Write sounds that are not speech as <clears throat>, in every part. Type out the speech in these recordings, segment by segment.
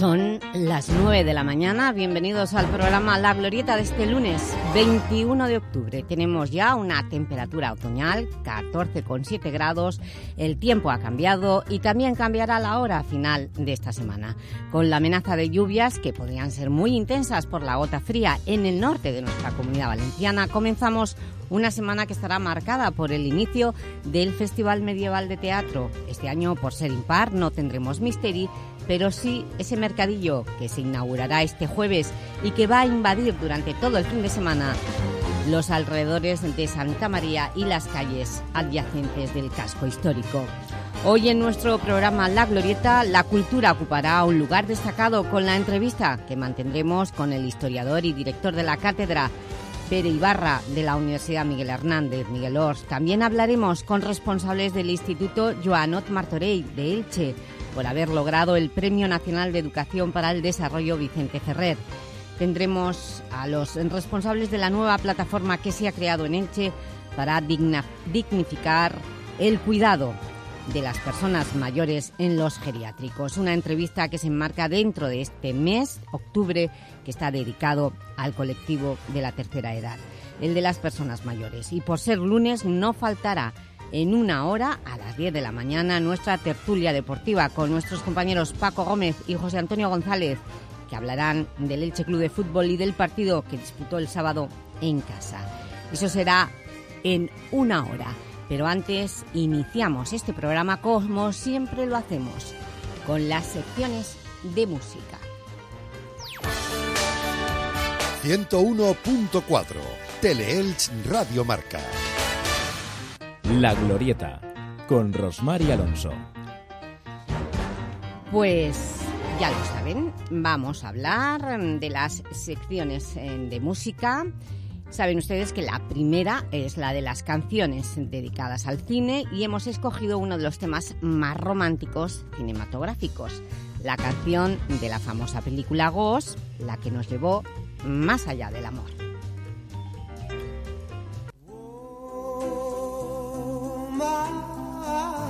Son las 9 de la mañana, bienvenidos al programa La Glorieta de este lunes 21 de octubre. Tenemos ya una temperatura otoñal, 14,7 grados, el tiempo ha cambiado y también cambiará la hora final de esta semana, con la amenaza de lluvias que podrían ser muy intensas por la gota fría en el norte de nuestra comunidad valenciana. Comenzamos una semana que estará marcada por el inicio del Festival Medieval de Teatro. Este año, por ser impar, no tendremos Misteri, pero sí ese mercadillo que se inaugurará este jueves y que va a invadir durante todo el fin de semana los alrededores de Santa María y las calles adyacentes del casco histórico. Hoy en nuestro programa La Glorieta, la cultura ocupará un lugar destacado con la entrevista que mantendremos con el historiador y director de la cátedra Pere Ibarra de la Universidad Miguel Hernández, Miguel Ors. También hablaremos con responsables del Instituto Joanot Martorell de Elche, por haber logrado el Premio Nacional de Educación para el Desarrollo Vicente Ferrer. Tendremos a los responsables de la nueva plataforma que se ha creado en Elche para dignificar el cuidado de las personas mayores en los geriátricos. Una entrevista que se enmarca dentro de este mes, octubre, que está dedicado al colectivo de la tercera edad, el de las personas mayores. Y por ser lunes no faltará en una hora, a las 10 de la mañana, nuestra tertulia deportiva con nuestros compañeros Paco Gómez y José Antonio González, que hablarán del Elche Club de Fútbol y del partido que disputó el sábado en casa. Eso será en una hora. Pero antes iniciamos este programa como siempre lo hacemos, con las secciones de música. 101.4 Teleelch Radio Marca la Glorieta, con Rosmar y Alonso. Pues ya lo saben, vamos a hablar de las secciones eh, de música. Saben ustedes que la primera es la de las canciones dedicadas al cine y hemos escogido uno de los temas más románticos cinematográficos, la canción de la famosa película Ghost, la que nos llevó más allá del amor. smile.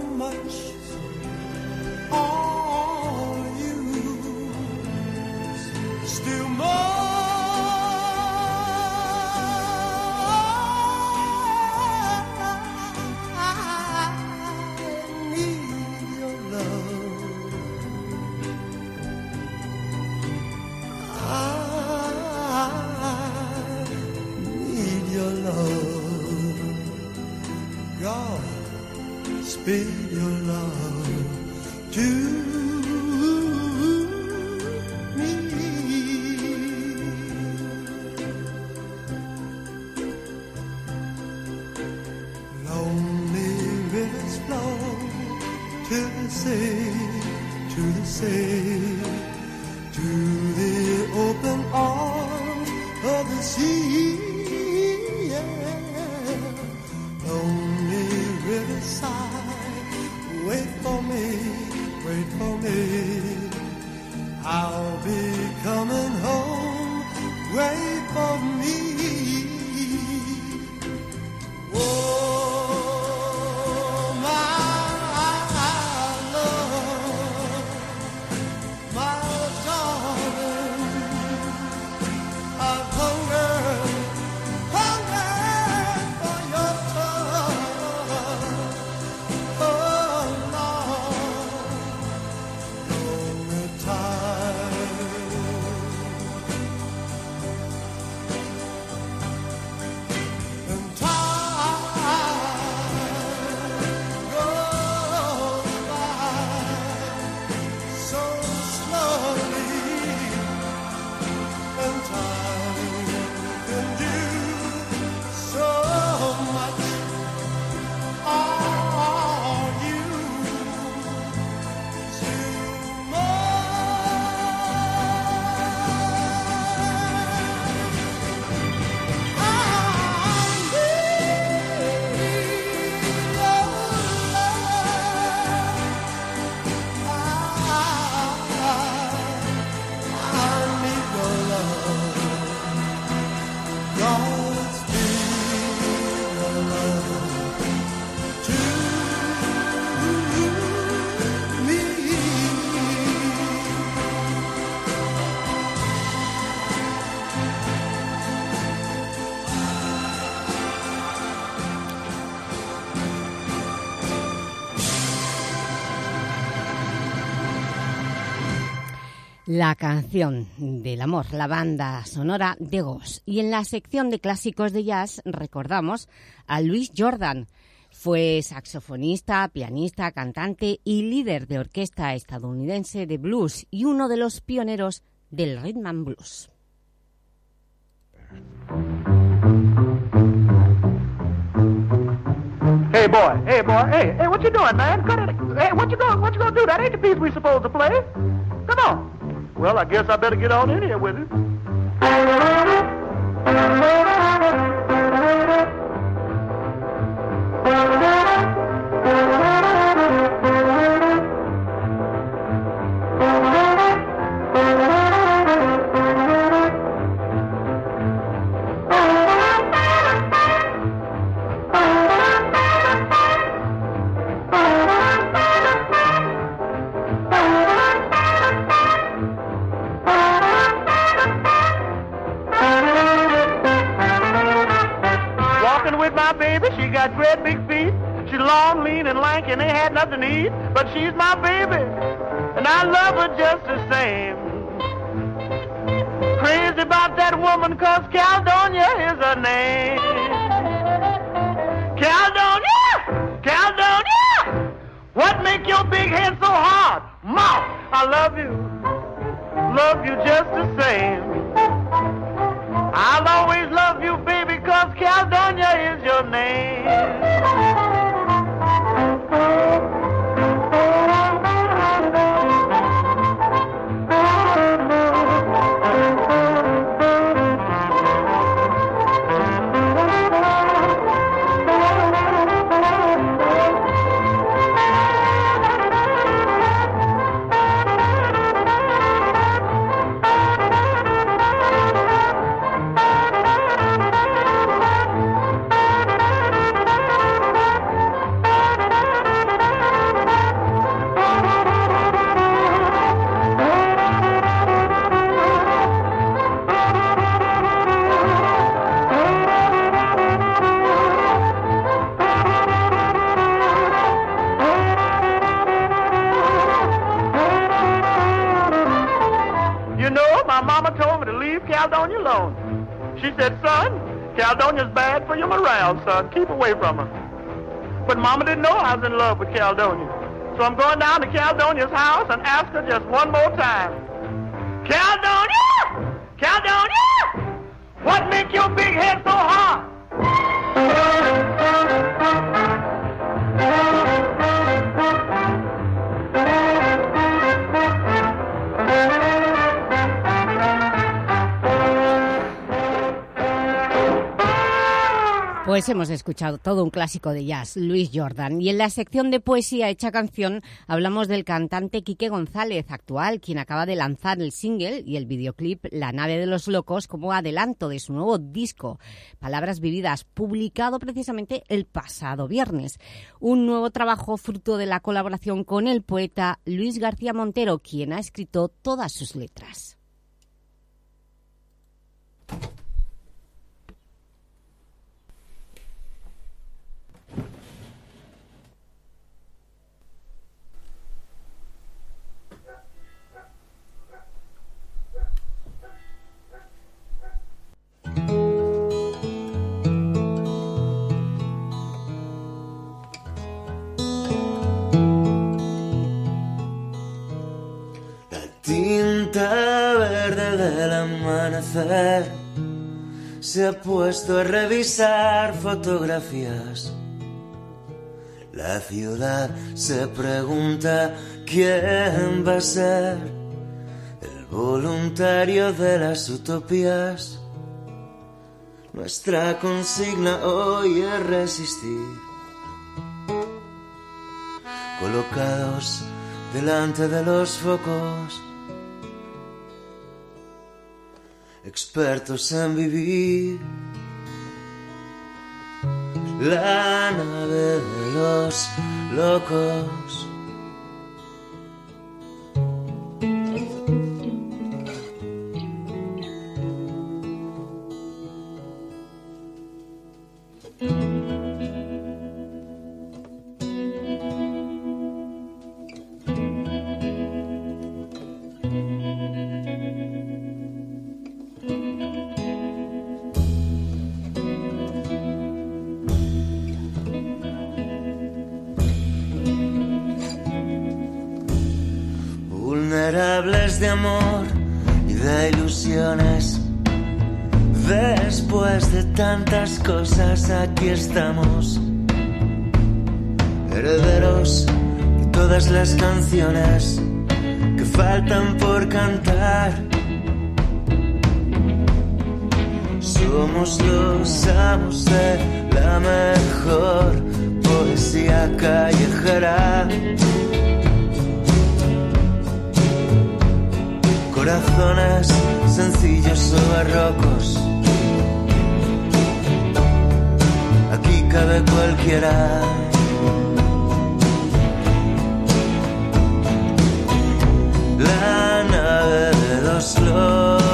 bid your love to La canción del amor, la banda sonora de Ghost. Y en la sección de clásicos de jazz recordamos a Louis Jordan. Fue saxofonista, pianista, cantante y líder de orquesta estadounidense de blues y uno de los pioneros del rhythm and blues. Hey boy, hey boy, hey, hey, what you doing, man? Hey, what you going, what you gonna do? That ain't the piece we supposed to play. Come on. Well, I guess I better get on in here with it. nothing to woman, cause Caledonia is her name. Caledonia! Caledonia! What make your big head so hard? Mouth, I love you. Love you just the same. I'll always love you, baby, cause Caledonia is your name. Son. Keep away from her. But Mama didn't know I was in love with Caledonia. So I'm going down to Caledonia's house and ask her just one more time. Caledonia! Caledonia! What make your big head so hard? Pues hemos escuchado todo un clásico de jazz, Luis Jordan. Y en la sección de poesía hecha canción hablamos del cantante Quique González, actual, quien acaba de lanzar el single y el videoclip La nave de los locos como adelanto de su nuevo disco, Palabras Vividas, publicado precisamente el pasado viernes. Un nuevo trabajo fruto de la colaboración con el poeta Luis García Montero, quien ha escrito todas sus letras. Tinta verde del amanecer se ha puesto a revisar fotografías. La ciudad se pregunta quién va a ser el voluntario de las utopías. Nuestra consigna hoy es resistir. Colocados delante de los focos expertos en vivir. La nave de los locos. De amor y de ilusiones. Después de tantas cosas, aquí estamos, herederos de todas las canciones que faltan por cantar. Somos los amos de la mejor poesía callejera. Corazones sencillos o barrocos. Aquí cabe cualquiera. La nave de los locos.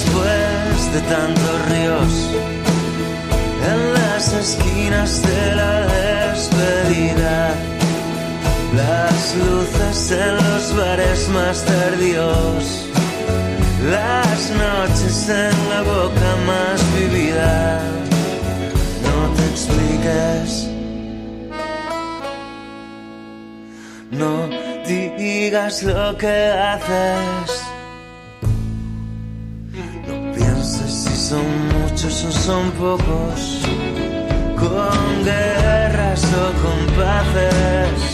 Después de tantos ríos en las esquinas de la despedida. Las luces en los bares más tardíos, las noches en la boca más vivida. No te expliques, no digas lo que haces. Son pocos, con guerras o con paces.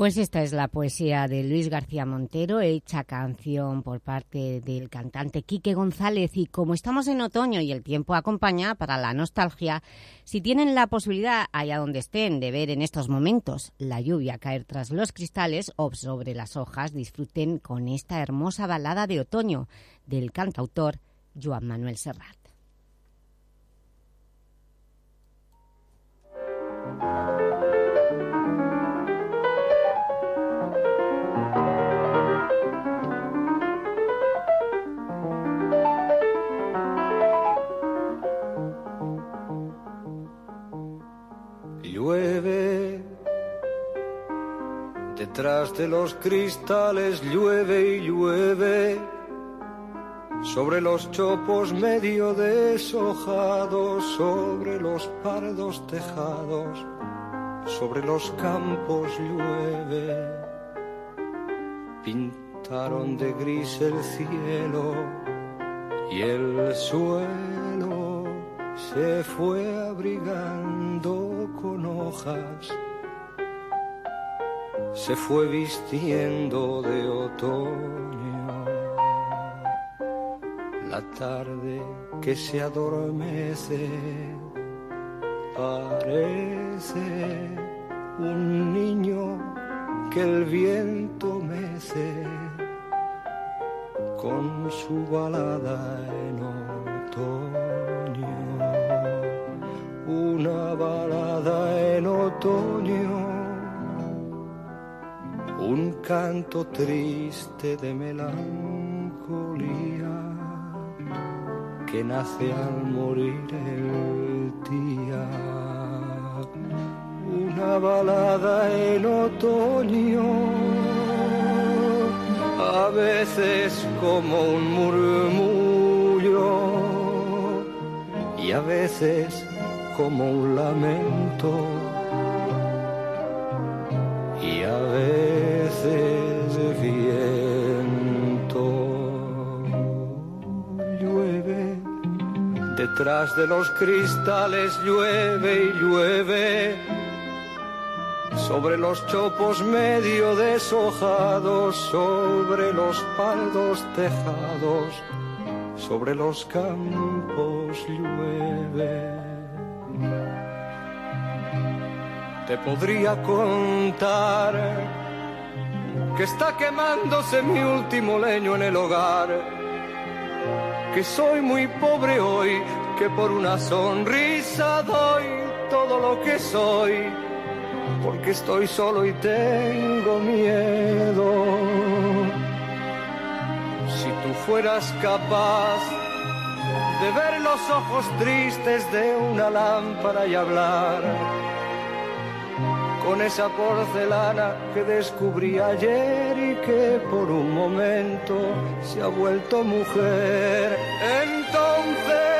Pues esta es la poesía de Luis García Montero, hecha canción por parte del cantante Quique González. Y como estamos en otoño y el tiempo acompaña para la nostalgia, si tienen la posibilidad, allá donde estén, de ver en estos momentos la lluvia caer tras los cristales o sobre las hojas, disfruten con esta hermosa balada de otoño del cantautor Joan Manuel Serrat. <laughs> Llueve, detrás de los cristales llueve y llueve, sobre los chopos medio deshojados, sobre los pardos tejados, sobre los campos llueve. Pintaron de gris el cielo y el suelo se fue abrigando con hojas, se fue vistiendo de otoño. La tarde que se adormece parece un niño que el viento mece con su balada en otoño, un canto triste de melancolía que nace al morir el día. Una balada en otoño, a veces como un murmullo y a veces como un lamento detrás de los cristales llueve y llueve, sobre los chopos medio deshojados, sobre los paldos tejados, sobre los campos llueve. Te podría contar que está quemándose mi último leño en el hogar, que soy muy pobre hoy, que por una sonrisa doy todo lo que soy porque estoy solo y tengo miedo. Si tú fueras capaz de ver los ojos tristes de una lámpara y hablar con esa porcelana que descubrí ayer y que por un momento se ha vuelto mujer, entonces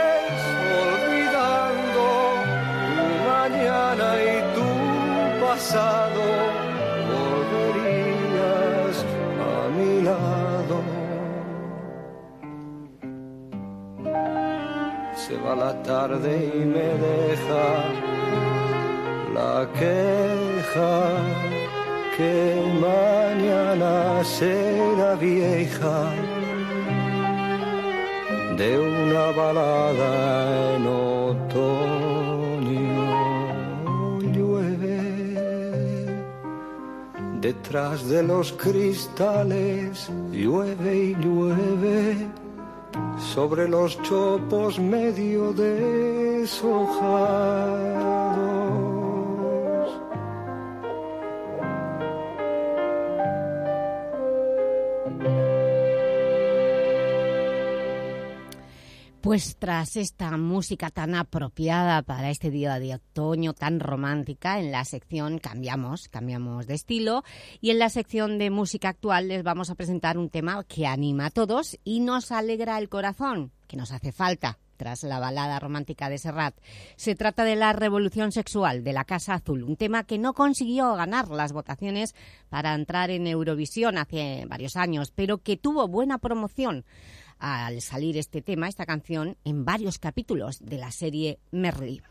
pasado, volverías a mi lado. Se va la tarde y me deja la queja que mañana será vieja de una balada en otoño. Detrás de los cristales llueve y llueve sobre los chopos medio deshojados. Pues tras esta música tan apropiada para este día de otoño, tan romántica, en la sección cambiamos, cambiamos de estilo y en la sección de música actual les vamos a presentar un tema que anima a todos y nos alegra el corazón, que nos hace falta tras la balada romántica de Serrat. Se trata de la revolución sexual de la Casa Azul, un tema que no consiguió ganar las votaciones para entrar en Eurovisión hace varios años, pero que tuvo buena promoción al salir este tema, esta canción, en varios capítulos de la serie Merlí.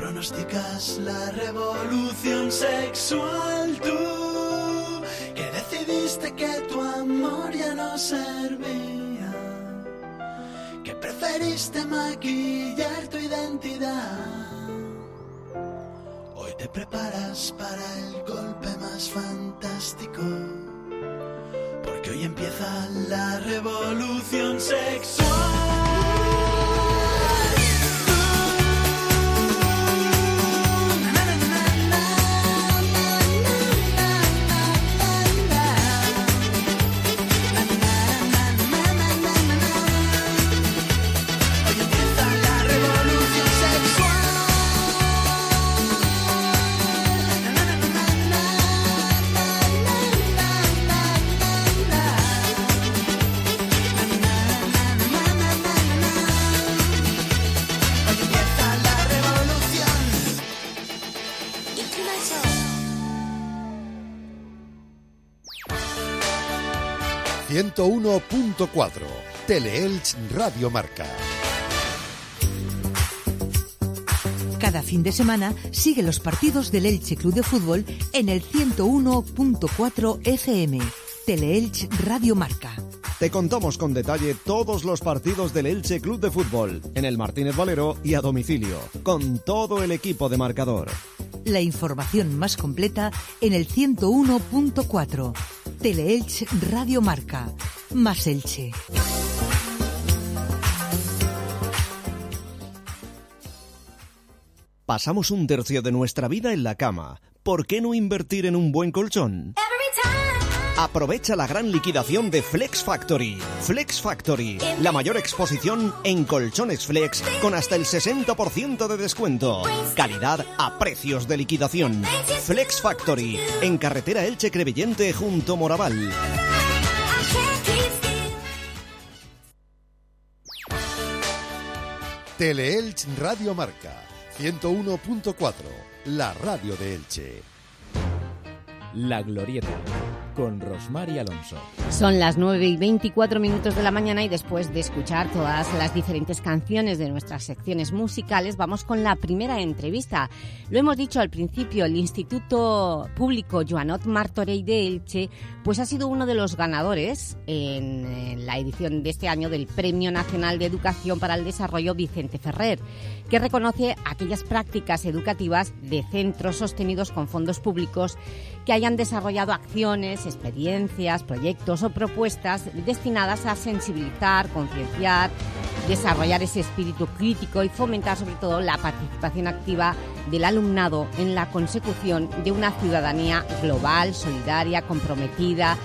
Pronosticas la revolución sexual tú, que decidiste que tu amor ya no servía, que preferiste maquillar tu identidad. Hoy te preparas para el golpe más fantástico, porque hoy empieza la revolución sexual. 101.4 Teleelch Radio Marca. Cada fin de semana sigue los partidos del Elche Club de Fútbol en el 101.4 FM. Teleelch Radio Marca. Te contamos con detalle todos los partidos del Elche Club de Fútbol, en el Martínez Valero y a domicilio, con todo el equipo de marcador. La información más completa en el 101.4. Teleelch Radio Marca. Más Elche. Pasamos un tercio de nuestra vida en la cama. ¿Por qué no invertir en un buen colchón? Aprovecha la gran liquidación de Flex Factory. Flex Factory, la mayor exposición en colchones flex con hasta el 60% de descuento. Calidad a precios de liquidación. Flex Factory, en carretera Elche Crevillente junto Moraval. Teleelch Radio Marca 101.4, la radio de Elche. La Glorieta, con Rosmar y Alonso. Son las 9 y 24 minutos de la mañana y después de escuchar todas las diferentes canciones de nuestras secciones musicales, vamos con la primera entrevista. Lo hemos dicho al principio, el Instituto Público Joanot Martorell de Elche pues ha sido uno de los ganadores en, en la edición de este año del Premio Nacional de Educación para el Desarrollo Vicente Ferrer, que reconoce aquellas prácticas educativas de centros sostenidos con fondos públicos que hayan desarrollado acciones, experiencias, proyectos o propuestas destinadas a sensibilizar, concienciar, desarrollar ese espíritu crítico y fomentar sobre todo la participación activa del alumnado en la consecución de una ciudadanía global, solidaria, comprometida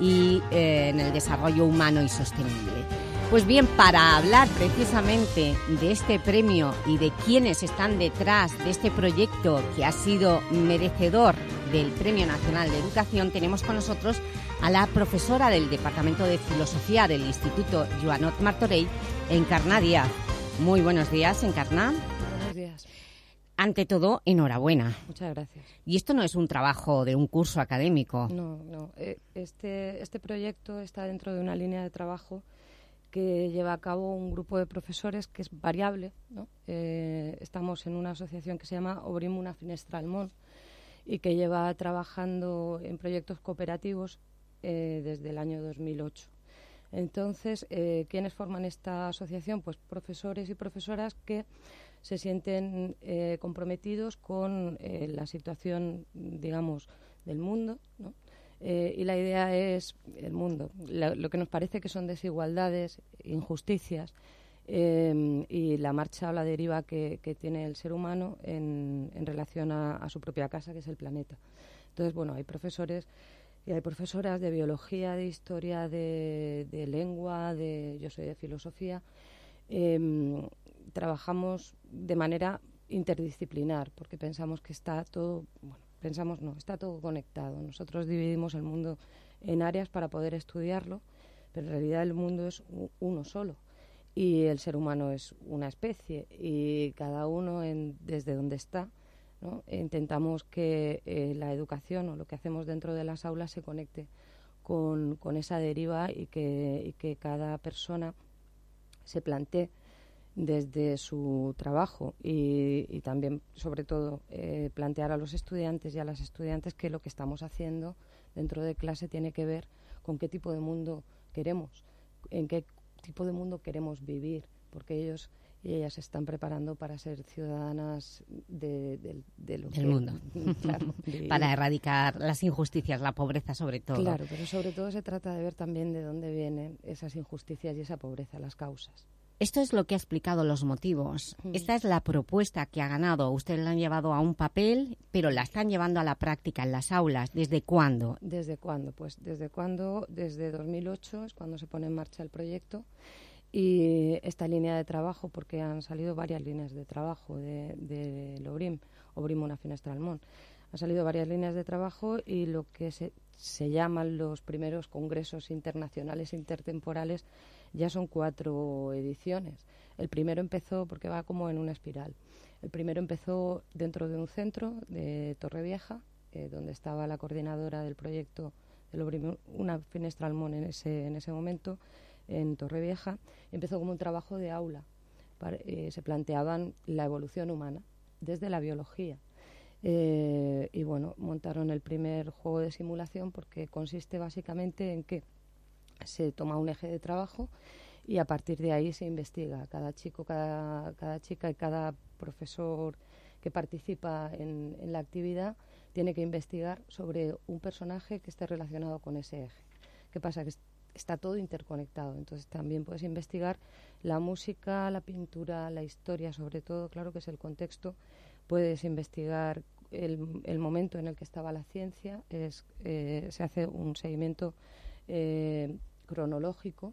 y eh, en el desarrollo humano y sostenible. Pues bien, para hablar precisamente de este premio y de quiénes están detrás de este proyecto que ha sido merecedor del Premio Nacional de Educación, tenemos con nosotros a la profesora del Departamento de Filosofía del Instituto Joanot Martorell, Encarná Díaz. Muy buenos días, Encarná. Buenos días. Ante todo, enhorabuena. Muchas gracias. Y esto no es un trabajo de un curso académico. No, no. Eh, Este, este proyecto está dentro de una línea de trabajo que lleva a cabo un grupo de profesores que es variable. ¿no? Eh, estamos en una asociación que se llama Obrim una finestra al món y que lleva trabajando en proyectos cooperativos eh, desde el año 2008. Entonces, eh, ¿quiénes forman esta asociación? Pues profesores y profesoras que se sienten eh, comprometidos con la situación, digamos, del mundo, y la idea es el mundo. Lo que nos parece que son desigualdades, injusticias eh, y la marcha o la deriva que, tiene el ser humano en, relación a, su propia casa, que es el planeta. Entonces, bueno, hay profesores y hay profesoras de biología, de historia, de, lengua, de yo soy de filosofía. Em, trabajamos de manera interdisciplinar porque pensamos que está todo, pensamos no, está todo conectado. Nosotros dividimos el mundo en áreas para poder estudiarlo, pero en realidad el mundo es uno solo y el ser humano es una especie y cada uno en- desde donde está intentamos que eh, la educación o lo que hacemos dentro de las aulas se conecte con, con esa deriva y que, y que cada persona se plantee desde su trabajo y, y también, sobre todo, eh, plantear a los estudiantes y a las estudiantes que lo que estamos haciendo dentro de clase tiene que ver con qué tipo de mundo queremos, en qué tipo de mundo queremos vivir, porque ellos y ellas se están preparando para ser ciudadanas de, del- de lo Del que- mundo. <laughs> claro, <laughs> de- Para erradicar las injusticias, la pobreza sobre todo. Claro, pero sobre todo se trata de ver también de dónde vienen esas injusticias y esa pobreza, las causas. Esto es lo que ha explicado los motivos. Mm. Esta es la propuesta que ha ganado. Ustedes la han llevado a un papel, pero la están llevando a la práctica en las aulas. ¿Desde cuándo? ¿Desde cuándo? Pues desde cuándo, desde 2008 es cuando se pone en marcha el proyecto y esta línea de trabajo, porque han salido varias líneas de trabajo de, de l'Obrim, Obrim una finestra al món. Han salido varias líneas de trabajo y lo que se, se llaman los primeros congresos internacionales intertemporales ya son cuatro ediciones. El primero empezó, porque va como en una espiral, el primero empezó dentro de un centro de Torrevieja, eh, donde estaba la coordinadora del proyecto del Obrim- una finestra al món en ese, en ese momento, en Torrevieja. Empezó como un trabajo de aula. Eh, se planteaban la evolución humana desde la biología. Eh, y bueno, montaron el primer juego de simulación porque consiste básicamente en que se toma un eje de trabajo y a partir de ahí se investiga. Cada chico, cada, cada chica y cada profesor que participa en, en la actividad tiene que investigar sobre un personaje que esté relacionado con ese eje. ¿Qué pasa? Que es- está todo interconectado. Entonces también puedes investigar la música, la pintura, la historia, sobre todo, claro que es el contexto. Puedes investigar el, el momento en el que estaba la ciencia. Es, eh, se hace un seguimiento eh, cronológico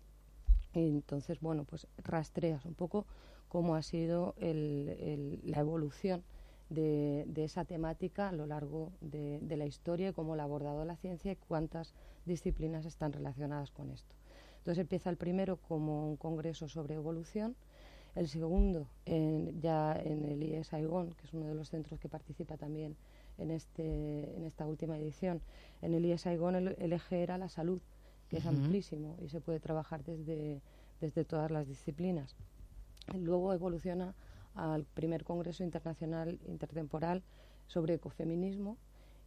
entonces, bueno, pues rastreas un poco cómo ha sido la evolución de, esa temática a lo largo de, la historia y cómo la ha abordado la ciencia y cuántas disciplinas están relacionadas con esto. Entonces empieza el primero como un congreso sobre evolución, el segundo ya en el IES Aigón, que es uno de los centros que participa también en, este, esta última edición. En el IES Aigón el, el eje era la salud, que es amplísimo y se puede trabajar desde, desde todas las disciplinas. Luego evoluciona al primer Congreso Internacional Intertemporal sobre Ecofeminismo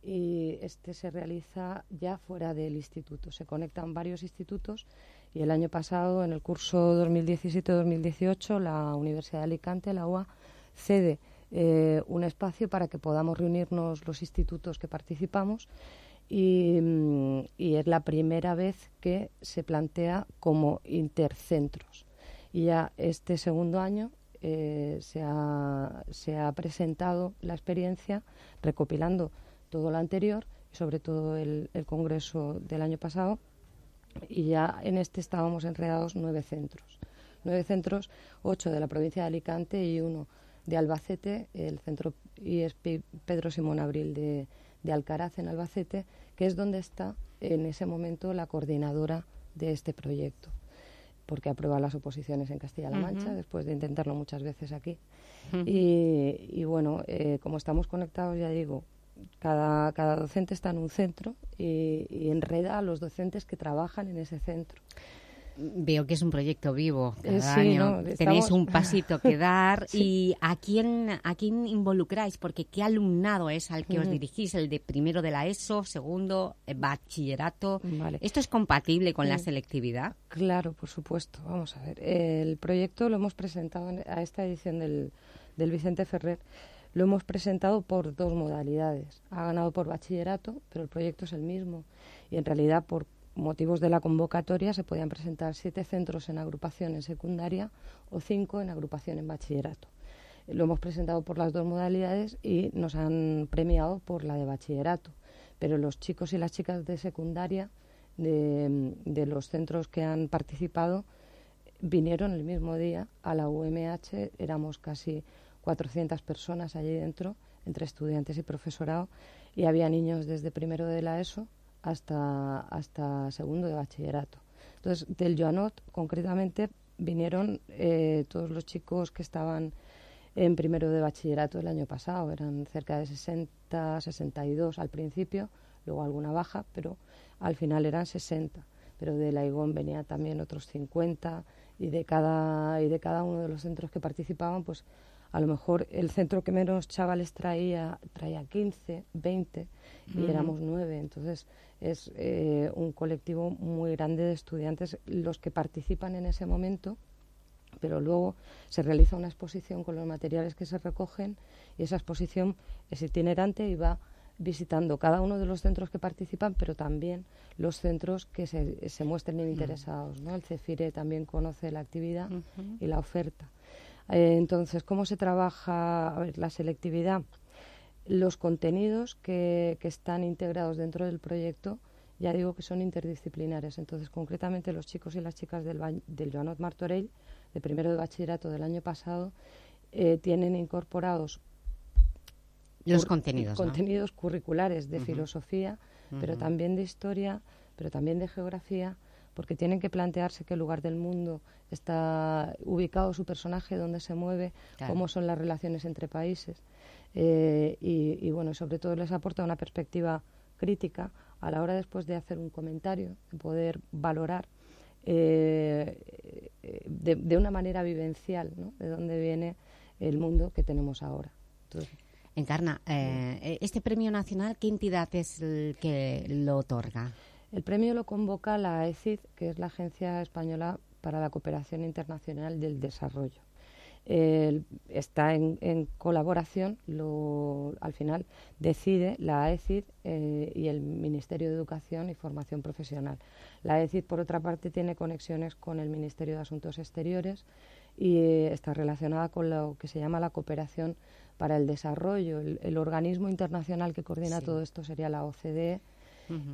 y este se realiza ya fuera del instituto. Se conectan varios institutos y el año pasado, en el curso 2017-2018, la Universidad de Alicante, la UA, cede eh, un espacio para que podamos reunirnos los institutos que participamos y, mm, y es la primera vez que se plantea como intercentros. Y ya este segundo año eh, se, ha, se ha presentado la experiencia recopilando todo lo anterior sobre todo el, congreso del año pasado y ya en este estábamos enredados nueve centros. Nueve centros, ocho de la provincia de Alicante y uno de Albacete, el centro ISP Pedro Simón Abril de Alcaraz en Albacete, que es donde está en ese momento la coordinadora de este proyecto, porque aprueba las oposiciones en Castilla-La Mancha, después de intentarlo muchas veces aquí. Y, y bueno, eh, como estamos conectados, ya digo, cada, cada docente está en un centro y, y enreda a los docentes que trabajan en ese centro. Veo que es un proyecto vivo. Cada Eh, sí, año ¿no? tenéis un pasito que dar. <laughs> Sí. ¿Y a quién, a quién involucráis? Porque ¿qué alumnado es al que os Ujú. dirigís? ¿El de primero de la ESO, segundo, eh, bachillerato? Vale. ¿Esto es compatible con la Mm. selectividad? Claro, por supuesto. Vamos a ver. El proyecto lo hemos presentado en- a esta edición del, del Vicente Ferrer. Lo hemos presentado por dos modalidades. Ha ganado por bachillerato, pero el proyecto es el mismo. Y en realidad, por motivos de la convocatoria, se podían presentar siete centros en agrupación en secundaria o cinco en agrupación en bachillerato. Lo hemos presentado por las dos modalidades y nos han premiado por la de bachillerato. Pero los chicos y las chicas de secundaria de, los centros que han participado vinieron el mismo día a la UMH, éramos casi 400 personas allí dentro, entre estudiantes y profesorado, y había niños desde primero de la ESO hasta, hasta segundo de bachillerato. Entonces, del Joanot, concretamente, vinieron eh, todos los chicos que estaban en primero de bachillerato el año pasado. Eran cerca de 60, 62 al principio, luego alguna baja, pero al final eran 60. Pero de la IGON venía también otros 50 y de cada, y de cada uno de los centros que participaban, pues a lo mejor el centro que menos chavales traía traía 15, 20 y éramos nueve. Entonces es eh, un colectivo muy grande de estudiantes los que participan en ese momento pero luego se realiza una exposición con los materiales que se recogen y esa exposición es itinerante y va visitando cada uno de los centros que participan, pero también los centros que se, se muestren interesados. ¿no? El CEFIRE también conoce la actividad y la oferta. Eh, entonces, ¿cómo se trabaja a ver, la selectividad? Los contenidos que, que están integrados dentro del proyecto ya digo que son interdisciplinares. Entonces, concretamente, los chicos y las chicas del, del Joanot Martorell de primero de bachillerato del año pasado eh, tienen incorporados los contenidos, contenidos curriculares de filosofía, pero también de historia, pero también de geografía, porque tienen que plantearse qué lugar del mundo está ubicado su personaje, dónde se mueve, cómo son las relaciones entre países. Eh, y, y, bueno, sobre todo les aporta una perspectiva crítica a la hora después de hacer un comentario, de poder valorar eh, de, una manera vivencial, ¿no? De dónde viene el mundo que tenemos ahora. Encarna, eh, este premio nacional, ¿qué entidad es el que lo otorga? El premio lo convoca la ECID, que es la Agencia Española para la Cooperación Internacional del Desarrollo está en, colaboración, lo, al final decide la AECID eh, y el Ministerio de Educación y Formación Profesional. La AECID, por otra parte, tiene conexiones con el Ministerio de Asuntos Exteriores y eh, está relacionada con lo que se llama la cooperación para el desarrollo. El, organismo internacional que coordina todo esto sería la OCDE.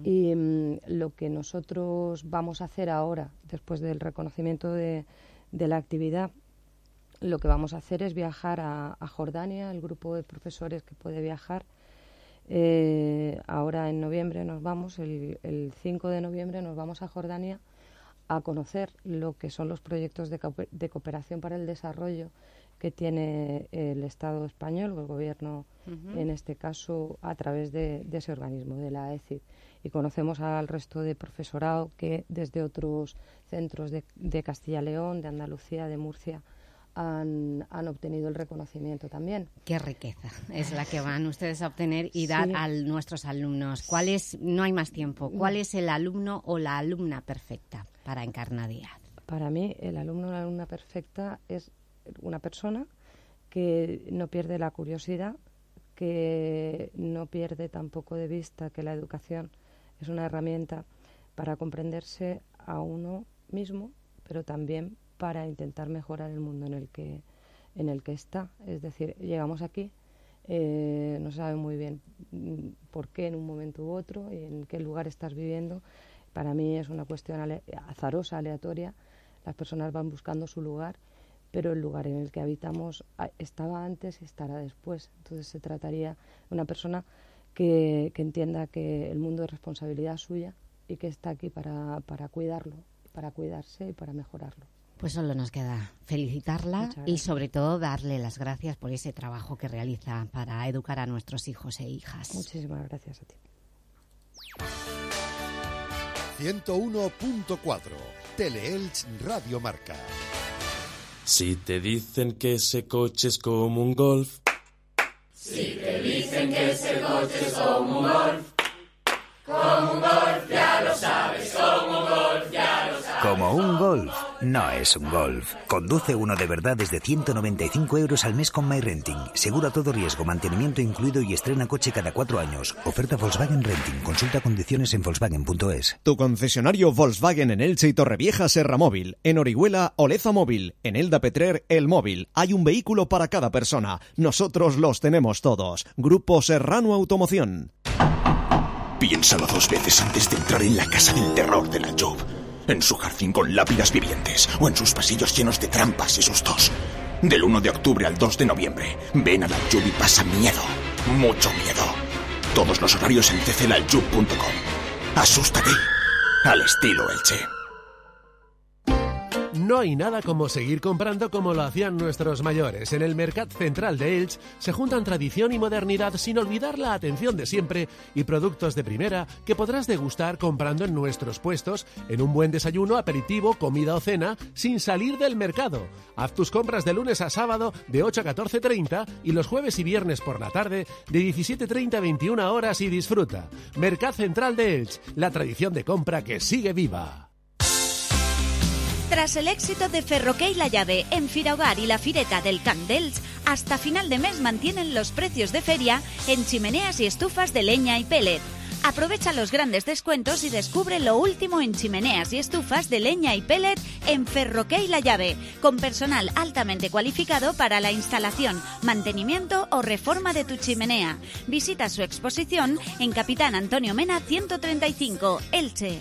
Y mm, lo que nosotros vamos a hacer ahora, después del reconocimiento de, de la actividad, lo que vamos a hacer es viajar a, Jordania, el grupo de profesores que puede viajar. Eh, ahora en noviembre nos vamos, el, 5 de noviembre nos vamos a Jordania a conocer lo que son los proyectos de, cooperación para el desarrollo que tiene el Estado español o el Gobierno, en este caso, a través de, ese organismo, de la ECID. Y conocemos al resto de profesorado que desde otros centros de, de Castilla León, de Andalucía, de Murcia, han, han, obtenido el reconocimiento también. Qué riqueza es la que van ustedes a obtener y dar a nuestros alumnos. ¿Cuál es, no hay más tiempo, cuál es el alumno o la alumna perfecta para Encarna Díaz? Para mí, el alumno o la alumna perfecta es una persona que no pierde la curiosidad, que no pierde tampoco de vista que la educación es una herramienta para comprenderse a uno mismo, pero también para intentar mejorar el mundo en el que, en el que está. Es decir, llegamos aquí, eh, no sabe muy bien mm, por qué en un momento u otro y en qué lugar estás viviendo. Para mí es una cuestión azarosa, aleatoria. Las personas van buscando su lugar, pero el lugar en el que habitamos estaba antes y estará después. Entonces se trataría de una persona que, entienda que el mundo es responsabilidad suya y que está aquí para cuidarlo, para cuidarse y para mejorarlo. Pues solo nos queda felicitarla y sobre todo darle las gracias por ese trabajo que realiza para educar a nuestros hijos e hijas. Muchísimas gracias a ti. 101.4 Teleelch Radio Marca. Si te dicen que ese coche es como un golf. Si te dicen que ese coche es como un golf. Como un golf, ya lo sabes, como un golf, ya lo sabes. Como un golf no es un Golf. Conduce uno de verdad desde 195 euros al mes con MyRenting. Seguro a todo riesgo, mantenimiento incluido y estrena coche cada cuatro años. Oferta Volkswagen Renting. Consulta condiciones en Volkswagen.es. Tu concesionario Volkswagen en Elche y Torrevieja Serra Móvil. En Orihuela Oleza Móvil. En Elda Petrer El Móvil. Hay un vehículo para cada persona. Nosotros los tenemos todos. Grupo Serrano Automoción. Piénsalo dos veces antes de entrar en la casa del terror de la Job en su jardín con lápidas vivientes o en sus pasillos llenos de trampas y sustos. Del 1 de octubre al 2 de noviembre, ven a la y pasa miedo, mucho miedo. Todos los horarios en cclaljub.com. Asustaré. Al estilo Elche. No hay nada como seguir comprando como lo hacían nuestros mayores. En el Mercat Central de Elche se juntan tradición y modernidad sin olvidar la atención de siempre y productos de primera que podrás degustar comprando en nuestros puestos en un buen desayuno, aperitivo, comida o cena sin salir del mercado. Haz tus compras de lunes a sábado de 8 a 14.30 y los jueves y viernes por la tarde de 17.30 a 21 horas y disfruta. Mercat Central de Elche, la tradición de compra que sigue viva. Tras el éxito de Ferroque y La Llave en Firahogar y la Fireta del Camp d'Elx, hasta final de mes mantienen los precios de feria en chimeneas y estufas de leña y pellet. Aprovecha los grandes descuentos y descubre lo último en chimeneas y estufas de leña y pellet en Ferroque y La Llave, con personal altamente cualificado para la instalación, mantenimiento o reforma de tu chimenea. Visita su exposición en Capitán Antonio Mena 135, Elche.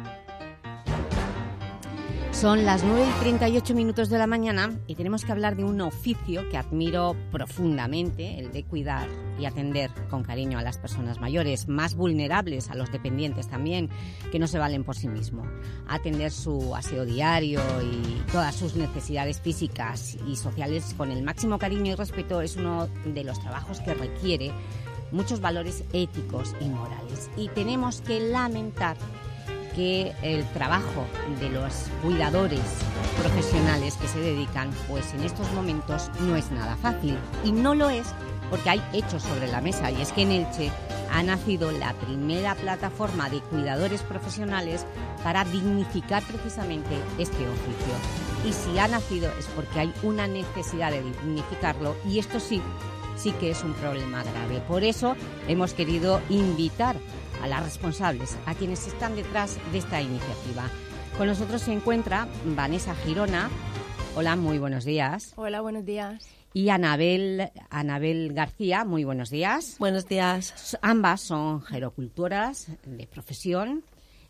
Son las 9 y 38 minutos de la mañana y tenemos que hablar de un oficio que admiro profundamente, el de cuidar y atender con cariño a las personas mayores, más vulnerables, a los dependientes también, que no se valen por sí mismos. Atender su aseo diario y todas sus necesidades físicas y sociales con el máximo cariño y respeto es uno de los trabajos que requiere muchos valores éticos y morales. Y tenemos que lamentar que el trabajo de los cuidadores profesionales que se dedican, pues en estos momentos no es nada fácil. Y no lo es porque hay hechos sobre la mesa y es que en Elche ha nacido la primera plataforma de cuidadores profesionales para dignificar precisamente este oficio. Y si ha nacido es porque hay una necesidad de dignificarlo y esto sí, sí que es un problema grave. Por eso hemos querido invitar a las responsables, a quienes están detrás de esta iniciativa. Con nosotros se encuentra Vanessa Girona. Hola, muy buenos días. Hola, buenos días. Y Anabel, Anabel García, muy buenos días. Buenos días. Ambas son gerocultoras de profesión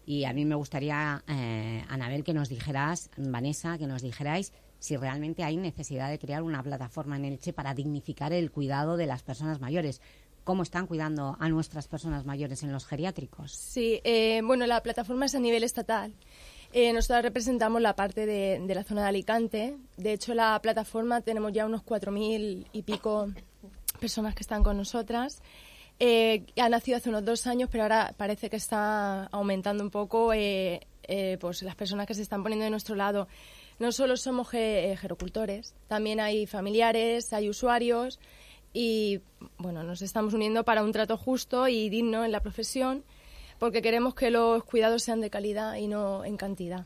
y a mí me gustaría, eh, Anabel, que nos dijeras, Vanessa, que nos dijerais si realmente hay necesidad de crear una plataforma en Elche para dignificar el cuidado de las personas mayores cómo están cuidando a nuestras personas mayores en los geriátricos. Sí, eh, bueno, la plataforma es a nivel estatal. Eh, nosotros representamos la parte de, de, la zona de Alicante. De hecho, la plataforma tenemos ya unos 4.000 y pico personas que están con nosotras. Eh, ha nacido hace unos dos años, pero ahora parece que está aumentando un poco eh, eh, pues las personas que se están poniendo de nuestro lado. No solo somos ge gerocultores, también hay familiares, hay usuarios y bueno, nos estamos uniendo para un trato justo y digno en la profesión porque queremos que los cuidados sean de calidad y no en cantidad.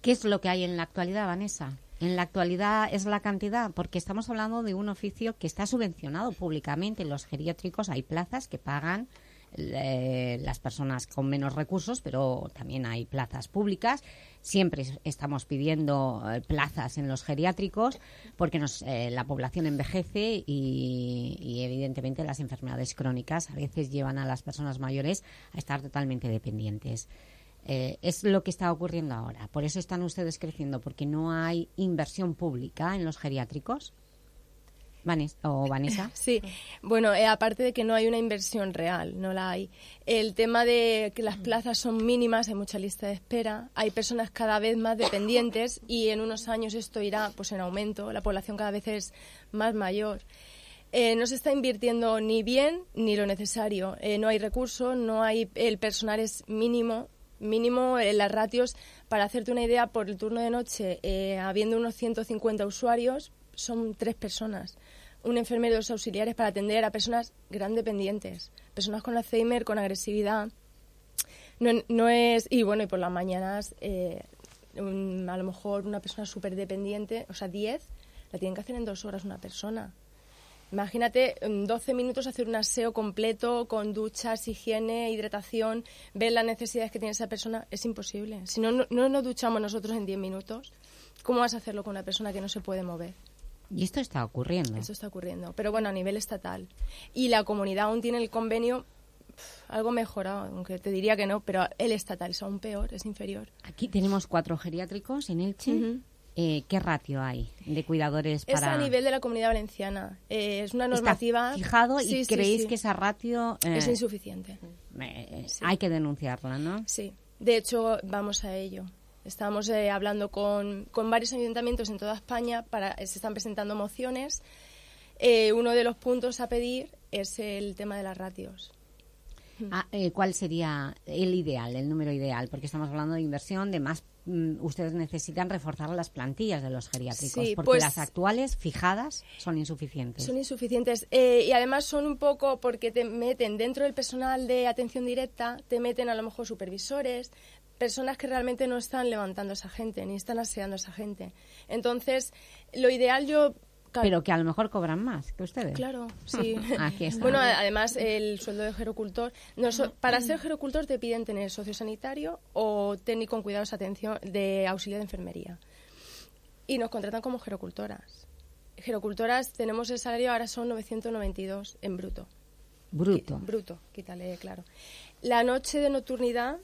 ¿Qué es lo que hay en la actualidad, Vanessa? En la actualidad es la cantidad, porque estamos hablando de un oficio que está subvencionado públicamente. En los geriátricos hay plazas que pagan las personas con menos recursos, pero también hay plazas públicas. Siempre estamos pidiendo eh, plazas en los geriátricos porque nos, eh, la población envejece y, y, evidentemente las enfermedades crónicas a veces llevan a las personas mayores a estar totalmente dependientes. Eh, es lo que está ocurriendo ahora. Por eso están ustedes creciendo, porque no hay inversión pública en los geriátricos. Vanessa, ¿O Vanessa? <laughs> Sí, bueno, eh, aparte de que no hay una inversión real, no la hay. El tema de que las plazas son mínimas, hay mucha lista de espera, hay personas cada vez más dependientes y en unos años esto irá pues en aumento, la población cada vez es más mayor. Eh, no se está invirtiendo ni bien ni lo necesario. Eh, no hay recursos, no hay el personal es mínimo, mínimo en las ratios. Para hacerte una idea, por el turno de noche, eh, habiendo unos 150 usuarios, son tres personas. Un enfermero y dos auxiliares para atender a personas gran dependientes, personas con Alzheimer, con agresividad. No, es. Y bueno, y por las mañanas, eh, a lo mejor una persona súper dependiente, o sea, 10, la tienen que hacer en dos horas una persona. Imagínate en 12 minutos hacer un aseo completo con duchas, higiene, hidratación, ver las necesidades que tiene esa persona. Es imposible. Si no, no, no nos duchamos nosotros en 10 minutos, ¿cómo vas a hacerlo con una persona que no se puede mover? Y esto está ocurriendo. Eso está ocurriendo. Pero bueno, a nivel estatal. Y la comunidad aún tiene el convenio algo mejorado, aunque te diría que no, pero el estatal es aún peor, es inferior. Aquí tenemos cuatro geriátricos en Elche. Eh, ¿Qué ratio hay de cuidadores Es para...? a nivel de la comunidad valenciana. Eh, es una normativa... Está fijado y Sí, creéis sí. que esa ratio... eh, Es insuficiente. Hay que denunciarla, ¿no? Sí, de hecho vamos a ello. Estamos eh, hablando con, con varios ayuntamientos en toda España, para, eh, se están presentando mociones. Eh, uno de los puntos a pedir es el tema de las ratios. Ah, eh, ¿Cuál sería el ideal, el número ideal? Porque estamos hablando de inversión, de más... mm, ustedes necesitan reforzar las plantillas de los geriátricos, Sí, porque pues- las actuales, fijadas, son insuficientes. Son insuficientes eh, y además son un poco porque te meten dentro del personal de atención directa, te meten a lo mejor supervisores, personas que realmente no están levantando a esa gente ni están aseando a esa gente. Entonces, lo ideal yo... Pero que a lo mejor cobran más que ustedes. Claro, <laughs> sí. Aquí está. Bueno, además, el sueldo de gerocultor. no so- para ser gerocultor te piden tener sociosanitario o técnico en cuidados atención de auxilio de enfermería. Y nos contratan como gerocultoras. Gerocultoras, tenemos el salario ahora son 992 en bruto. Bruto. Bruto, quítale, claro. La noche de nocturnidad.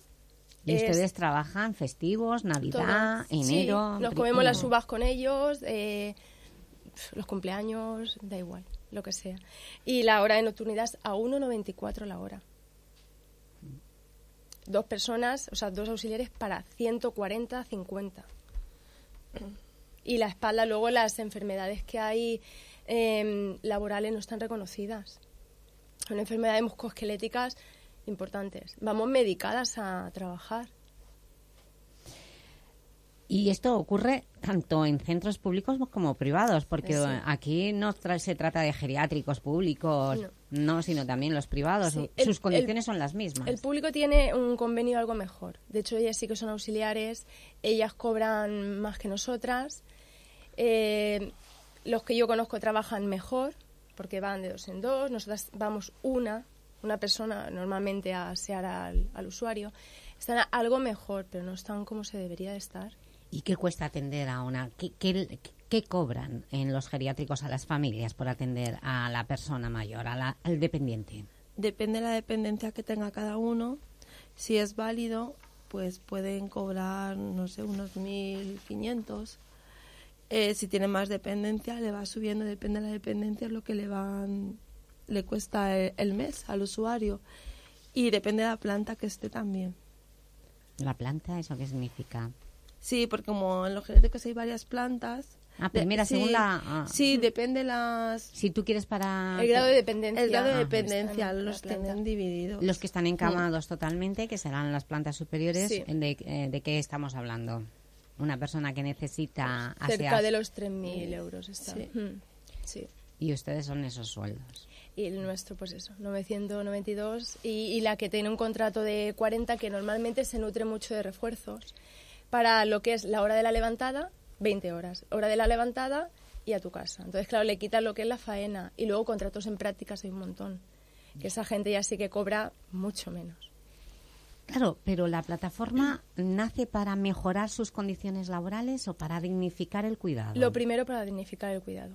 Y es ustedes trabajan festivos, Navidad, todo. enero... Sí, nos comemos las uvas con ellos, eh, los cumpleaños, da igual, lo que sea. Y la hora de nocturnidad es a 1,94 la hora. Dos personas, o sea, dos auxiliares para 140, 50. Y la espalda, luego las enfermedades que hay em, laborales no están reconocidas. Son enfermedades musculoesqueléticas importantes. Vamos medicadas a trabajar. Y esto ocurre tanto en centros públicos como privados, porque Sí. aquí no tra- se trata de geriátricos públicos, no, sino también los privados. Sí, Sus el- condiciones el- son las mismas. El público tiene un convenio algo mejor. De hecho, ellas sí que son auxiliares, ellas cobran más que nosotras. Eh, los que yo conozco trabajan mejor, porque van de dos en dos. Nosotras vamos una, una persona normalmente a asear al, al usuario. Están algo mejor, pero no están como se debería de estar. ¿Y qué cuesta atender a una... ¿Qué, qué, qué cobran en los geriátricos a las familias por atender a la persona mayor, a la- al dependiente? Depende de la dependencia que tenga cada uno. Si es válido, pues pueden cobrar, no sé, unos 1.500. Eh, si tiene más dependencia, le va subiendo, depende de la dependencia, lo que le van le cuesta el, el mes al usuario. Y depende de la planta que esté también. ¿La planta? ¿Eso qué significa? Sí, porque como en los geriátricos hay varias plantas. Ah, primera, sí, segunda, ah. Sí, depende las. Si tú quieres para... El grado de dependencia. El grado de Ah. dependencia la los tienen divididos. Los que están encamados totalmente, que serán las plantas superiores, Sí. ¿de, eh, ¿de qué estamos hablando? Una persona que necesita Cerca asear- de los 3.000 euros está. Sí. Mm, sí. Y ustedes son esos sueldos. Y el nuestro, pues eso, 992. Y, y la que tiene un contrato de 40, que normalmente se nutre mucho de refuerzos. Para lo que es la hora de la levantada, 20 horas. Hora de la levantada y a tu casa. Entonces, claro, le quitan lo que es la faena. Y luego contratos en prácticas hay un montón. Que esa gente ya sí que cobra mucho menos. Claro, pero la plataforma nace para mejorar sus condiciones laborales o para dignificar el cuidado. Lo primero para dignificar el cuidado.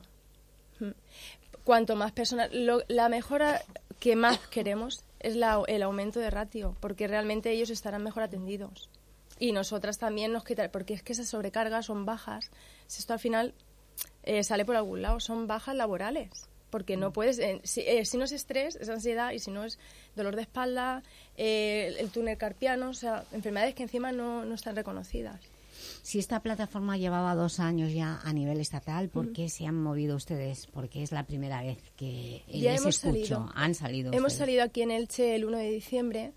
Mm. Cuanto más personas, lo- la mejora que más queremos es la- el aumento de ratio, porque realmente ellos estarán mejor atendidos. Y nosotras también nos quitar, porque es que esas sobrecargas son bajas. Si esto al final eh, sale por algún lado, son bajas laborales. Porque no puedes, eh, si, eh, si no es estrés, es ansiedad, y si no es dolor de espalda, eh, el, el túnel carpiano, o sea, enfermedades que encima no, no están reconocidas. Si esta plataforma llevaba dos años ya a nivel estatal, ¿por qué se han movido ustedes? Porque es la primera vez que Ya les hemos escucho. salido. Han salido Hemos ustedes. salido aquí en Elche el 1 de diciembre.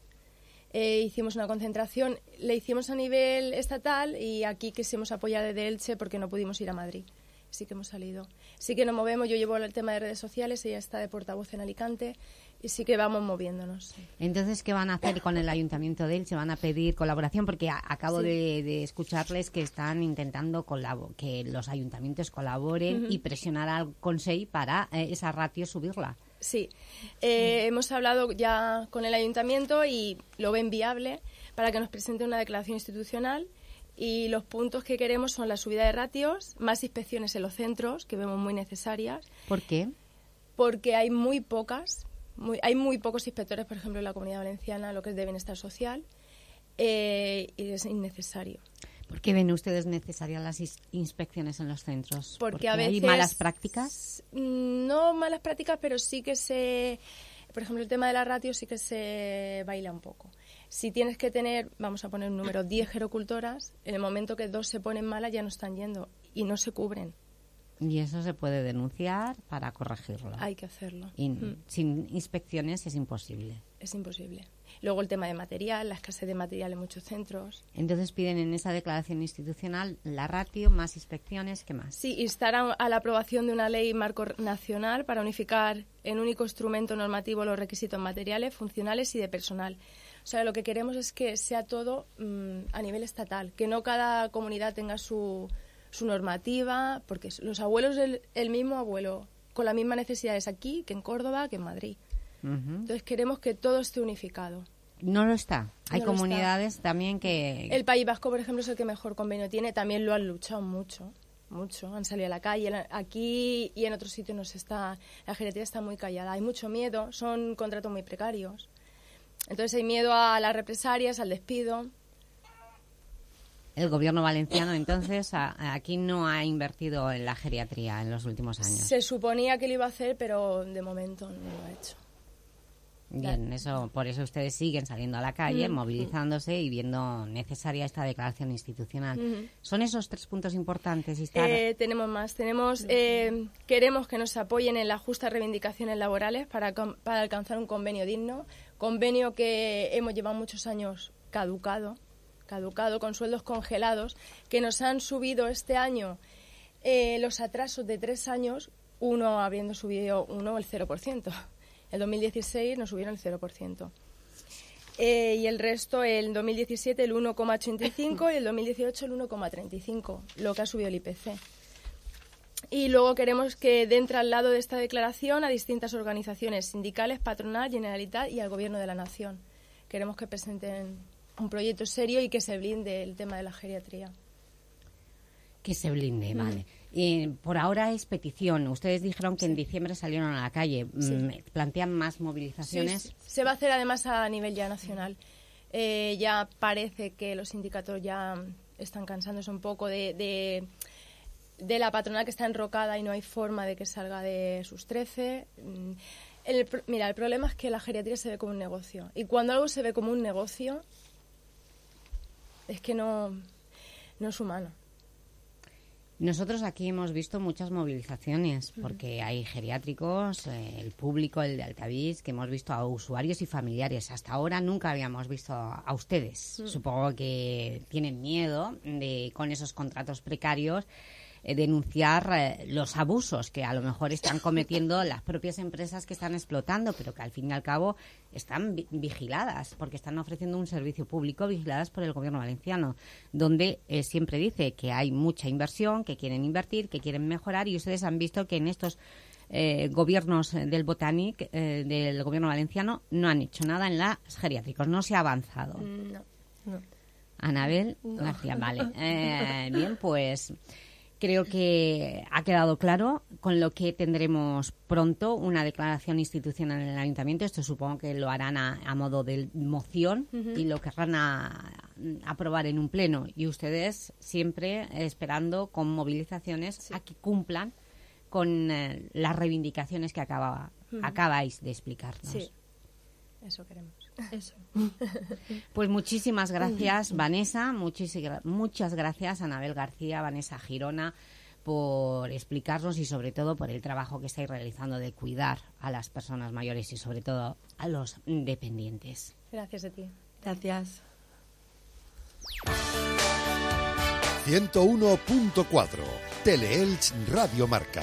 eh, hicimos una concentración. La hicimos a nivel estatal y aquí quisimos apoyar desde Elche porque no pudimos ir a Madrid. Sí que hemos salido. Sí que nos movemos. Yo llevo el tema de redes sociales, ella está de portavoz en Alicante y sí que vamos moviéndonos. Entonces, ¿qué van a hacer con el Ayuntamiento de Elche? ¿Van a pedir colaboración? Porque a- acabo Sí. de, de escucharles que están intentando que los ayuntamientos colaboren y presionar al Consejo para eh, esa ratio subirla. Sí, Eh, hemos hablado ya con el ayuntamiento y lo ven viable para que nos presente una declaración institucional y los puntos que queremos son la subida de ratios, más inspecciones en los centros, que vemos muy necesarias, ¿Por qué? porque hay muy pocas, muy- hay muy pocos inspectores, por ejemplo, en la Comunidad Valenciana, lo que es de bienestar social, eh, y es innecesario. ¿Por qué ven ustedes necesarias las inspecciones en los centros? Porque, a veces hay malas prácticas. Mm, No malas prácticas, pero sí que se, por ejemplo, el tema de la ratio sí que se baila un poco. Si tienes que tener, vamos a poner un número, 10 gerocultoras, en el momento que dos se ponen malas ya no están yendo y no se cubren. Y eso se puede denunciar para corregirlo. Hay que hacerlo. Y Mm. sin inspecciones es imposible. Es imposible. Luego el tema de material, la escasez de material en muchos centros. Entonces piden en esa declaración institucional la ratio, más inspecciones, ¿qué más? Sí, instar a, a la aprobación de una ley marco nacional para unificar en único instrumento normativo los requisitos materiales, funcionales y de personal. O sea, lo que queremos es que sea todo mm, a nivel estatal, que no cada comunidad tenga su, su normativa, porque los abuelos, el, el mismo abuelo, con las mismas necesidades aquí que en Córdoba, que en Madrid. Entonces queremos que todo esté unificado. No lo está. Hay No lo está. comunidades también que... El País Vasco, por ejemplo, es el que mejor convenio tiene. También lo han luchado mucho, mucho. Han salido a la calle. Aquí y en otros sitios nos está, la geriatría está muy callada. Hay mucho miedo. Son contratos muy precarios. Entonces hay miedo a las represalias, al despido. El gobierno valenciano, entonces, a- aquí no ha invertido en la geriatría en los últimos años. Se suponía que lo iba a hacer, pero de momento no lo ha hecho. Bien, eso, por eso ustedes siguen saliendo a la calle, Mm, movilizándose y viendo necesaria esta declaración institucional. ¿Son esos tres puntos importantes? Istar? Eh, tenemos más. Tenemos, eh, queremos que nos apoyen en las justas reivindicaciones laborales para, para alcanzar un convenio digno. Convenio que hemos llevado muchos años caducado, caducado con sueldos congelados, que nos han subido este año eh, los atrasos de tres años, uno habiendo subido uno el 0%. El 2016 nos subieron el 0%. Eh, y el resto, el 2017 el 1,85 y el 2018 el 1,35, lo que ha subido el IPC. Y luego queremos que den traslado de esta declaración a distintas organizaciones sindicales, patronal, Generalitat y al Gobierno de la Nación. Queremos que presenten un proyecto serio y que se blinde el tema de la geriatría. Que se blinde, Mm. vale. Y por ahora es petición. Ustedes dijeron que en diciembre salieron a la calle. Sí. Mm, ¿Plantean más movilizaciones? Sí, sí. Se va a hacer además a nivel ya nacional. Eh, ya parece que los sindicatos ya están cansándose un poco de, de, de la patronal que está enrocada y no hay forma de que salga de sus 13. Mm, el mira, el problema es que la geriatría se ve como un negocio. Y cuando algo se ve como un negocio, es que no, no es humano. Nosotros aquí hemos visto muchas movilizaciones porque hay geriátricos, eh, el público, el de Altavís, que hemos visto a usuarios y familiares. Hasta ahora nunca habíamos visto a, ustedes. Supongo que tienen miedo de con esos contratos precarios eh, denunciar eh, los abusos que a lo mejor están cometiendo <laughs> las propias empresas que están explotando, pero que al fin y al cabo están vi- vigiladas porque están ofreciendo un servicio público vigiladas por el gobierno valenciano, donde eh, siempre dice que hay mucha inversión, que quieren invertir, que quieren mejorar y ustedes han visto que en estos eh, gobiernos del Botanic, eh, del gobierno valenciano, no han hecho nada en las geriátricos, no se ha avanzado. No, no. Anabel No. García, vale. <laughs> Eh, bien, pues creo que ha quedado claro con lo que tendremos pronto una declaración institucional en el ayuntamiento. Esto supongo que lo harán a, a modo de moción y lo querrán a- aprobar en un pleno. Y ustedes siempre esperando con movilizaciones a que cumplan con eh, las reivindicaciones que acaba, Ujú. acabáis de explicarnos. Sí, eso queremos. Eso. <laughs> Pues muchísimas gracias, Vanessa. muchísi- muchas gracias, Anabel García, Vanessa Girona, por explicarnos y sobre todo por el trabajo que estáis realizando de cuidar a las personas mayores y sobre todo a los dependientes. Gracias a ti. Gracias. 101.4 Teleelch Radio Marca.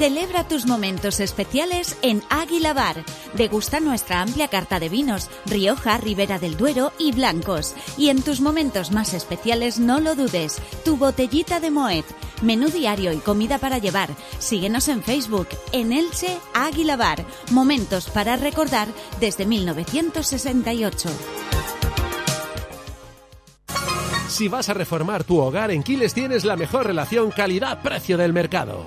Celebra tus momentos especiales en Águila Bar. Degusta nuestra amplia carta de vinos, Rioja, Ribera del Duero y blancos. Y en tus momentos más especiales no lo dudes, tu botellita de Moet. Menú diario y comida para llevar. Síguenos en Facebook, en Elche Águila Bar. Momentos para recordar desde 1968. Si vas a reformar tu hogar, en Quiles tienes la mejor relación calidad-precio del mercado.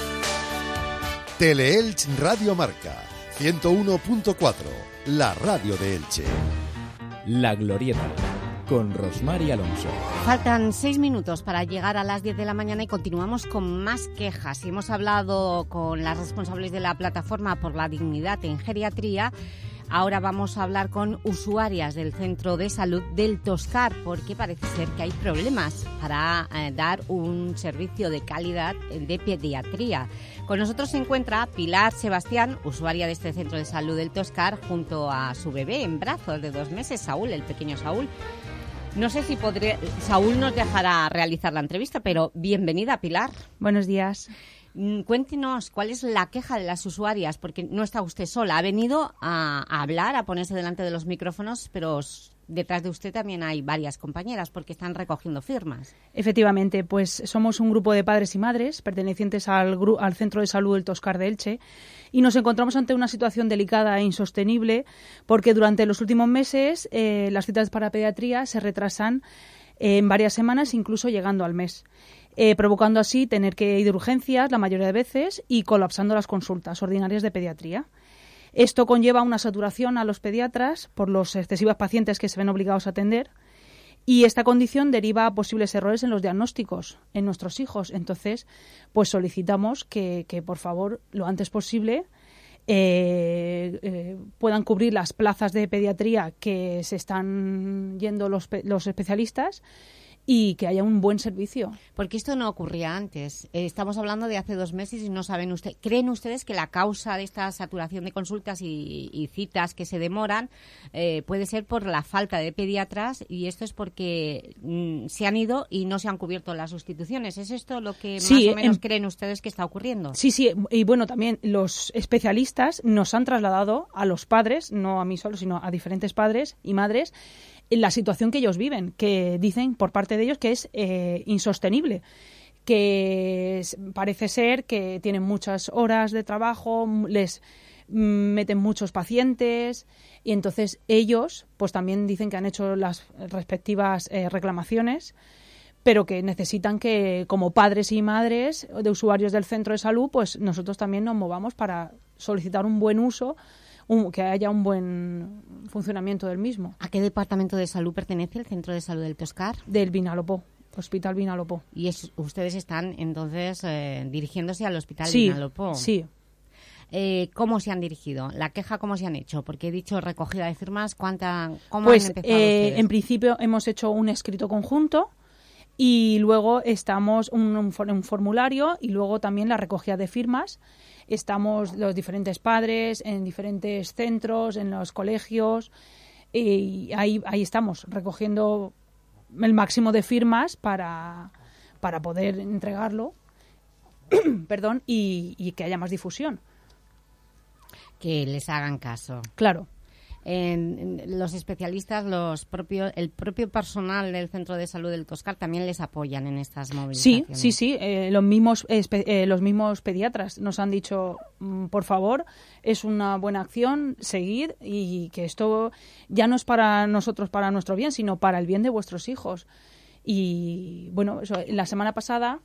Teleelch Radio Marca 101.4, la radio de Elche. La Glorieta, con Rosmar y Alonso. Faltan seis minutos para llegar a las 10 de la mañana y continuamos con más quejas. Y hemos hablado con las responsables de la plataforma por la dignidad en geriatría. Ahora vamos a hablar con usuarias del Centro de Salud del Toscar, porque parece ser que hay problemas para eh, dar un servicio de calidad de pediatría. Con nosotros se encuentra Pilar Sebastián, usuaria de este Centro de Salud del Toscar, junto a su bebé en brazos de dos meses, Saúl, el pequeño Saúl. No sé si podré, Saúl nos dejará realizar la entrevista, pero bienvenida, Pilar. Buenos días. Mm, Cuéntenos cuál es la queja de las usuarias, porque no está usted sola. Ha venido a, a hablar, a ponerse delante de los micrófonos, pero detrás de usted también hay varias compañeras, porque están recogiendo firmas. Efectivamente, pues somos un grupo de padres y madres pertenecientes al, Centro de Salud del Toscar de Elche y nos encontramos ante una situación delicada e insostenible porque durante los últimos meses eh, las citas para pediatría se retrasan eh, en varias semanas, incluso llegando al mes. eh, provocando así tener que ir de urgencias la mayoría de veces y colapsando las consultas ordinarias de pediatría. Esto conlleva una saturación a los pediatras por los excesivos pacientes que se ven obligados a atender y esta condición deriva a posibles errores en los diagnósticos en nuestros hijos. Entonces, pues solicitamos que, por favor, lo antes posible eh, eh, puedan cubrir las plazas de pediatría que se están yendo los especialistas y que haya un buen servicio. Porque esto no ocurría antes. Eh, estamos hablando de hace dos meses y no saben ustedes. ¿Creen ustedes que la causa de esta saturación de consultas y, y citas que se demoran eh, puede ser por la falta de pediatras y esto es porque mm, se han ido y no se han cubierto las sustituciones? ¿Es esto lo que Sí, más o menos en- creen ustedes que está ocurriendo? Sí, sí, y bueno, también los especialistas nos han trasladado a los padres, no a mí solo, sino a diferentes padres y madres, la situación que ellos viven, que dicen por parte de ellos que es eh, insostenible que parece ser que tienen muchas horas de trabajo, les mm, meten muchos pacientes y entonces ellos pues también dicen que han hecho las respectivas eh, reclamaciones pero que necesitan que como padres y madres de usuarios del centro de salud pues nosotros también nos movamos para solicitar un buen uso un- que haya un buen funcionamiento del mismo. ¿A qué departamento de salud pertenece el Centro de Salud del Toscar? Del Vinalopó, Hospital Vinalopó. Y es- ustedes están entonces eh, dirigiéndose al Hospital Sí, Vinalopó. sí. eh, ¿cómo se han dirigido? ¿La queja cómo se han hecho? Porque he dicho recogida de firmas, ¿cuánta, ¿cómo Pues han empezado eh, en principio hemos hecho un escrito conjunto y luego estamos un, un un formulario y luego también la recogida de firmas. Estamos los diferentes padres en diferentes centros, en los colegios y ahí, ahí estamos recogiendo el máximo de firmas para, para poder entregarlo <clears throat> perdón, y, y que haya más difusión. Que les hagan caso. Claro. En- en los especialistas, los propios, el propio personal del Centro de Salud del Toscar también les apoyan en estas Sí, movilizaciones. sí, sí. eh, los, mismos, eh, los mismos pediatras nos han dicho, mm, por favor, es una buena acción, seguir y que esto ya no es para nosotros, para nuestro bien, sino para el bien de vuestros hijos. Y bueno, eso, la semana pasada,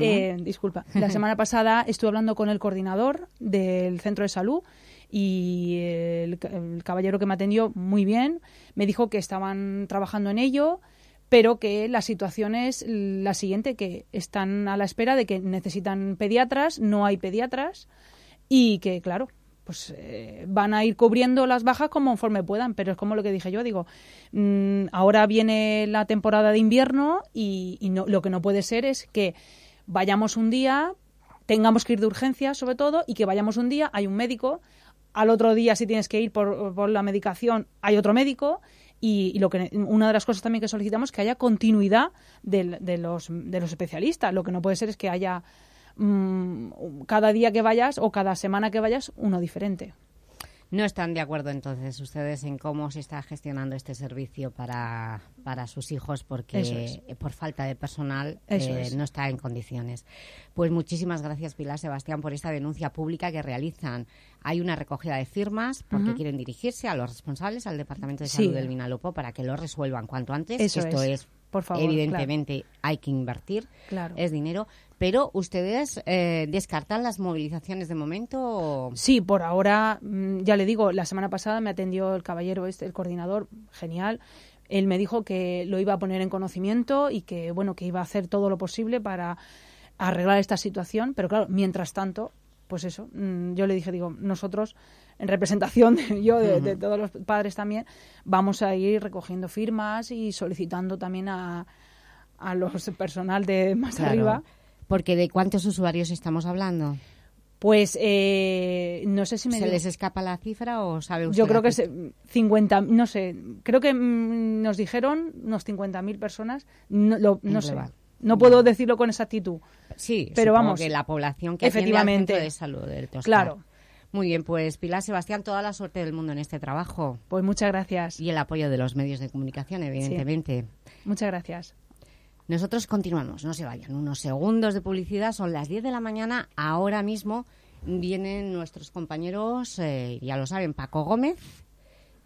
eh, disculpa, la <laughs> semana pasada estuve hablando con el coordinador del centro de salud y el, ca- el caballero que me atendió muy bien me dijo que estaban trabajando en ello pero que la situación es la siguiente, que están a la espera de que necesitan pediatras, no hay pediatras y que, claro, pues eh, van a ir cubriendo las bajas conforme puedan, pero es como lo que dije yo, digo, mm, ahora viene la temporada de invierno y, y no, lo que no puede ser es que vayamos un día, tengamos que ir de urgencia sobre todo, y que vayamos un día, hay un médico, al otro día si tienes que ir por, por la medicación hay otro médico y, lo que una de las cosas también que solicitamos es que haya continuidad de, los, de los especialistas. Lo que no puede ser es que haya mm, cada día que vayas o cada semana que vayas uno diferente. No están de acuerdo entonces ustedes en cómo se está gestionando este servicio para, para sus hijos porque es. eh, por falta de personal eh, no está en condiciones. Pues muchísimas gracias Pilar Sebastián por esta denuncia pública que realizan. Hay una recogida de firmas porque quieren dirigirse a los responsables, al Departamento de Sí. Salud del Vinalopó para que lo resuelvan cuanto antes. Eso Esto es. es, Por favor, evidentemente hay que invertir, Claro. es dinero, pero ustedes eh, descartan las movilizaciones de momento. o- Sí, por ahora, mm, ya le digo, la semana pasada me atendió el caballero este, el coordinador, genial. Él me dijo que lo iba a poner en conocimiento y que, bueno, que iba a hacer todo lo posible para arreglar esta situación. Pero claro, mientras tanto, pues eso, mm, yo le dije, digo, nosotros, en representación de- yo, de, de todos los padres también, vamos a ir recogiendo firmas y solicitando también a, a los personal de más Claro. arriba. Porque ¿de cuántos usuarios estamos hablando? Pues eh, no sé si me ¿Se les escapa la cifra o sabe usted Yo creo que se, 50, no sé, creo que mm, nos dijeron unos 50.000 personas, no, lo- no sé, no puedo decirlo con exactitud. Sí, pero vamos, que la población que al efectivamente, de salud del Toscar. Claro. Muy bien, pues Pilar Sebastián, toda la suerte del mundo en este trabajo. Pues muchas gracias. Y el apoyo de los medios de comunicación, evidentemente. Muchas gracias. Nosotros continuamos, no se vayan. Unos segundos de publicidad, son las 10 de la mañana. Ahora mismo vienen nuestros compañeros, eh, ya lo saben, Paco Gómez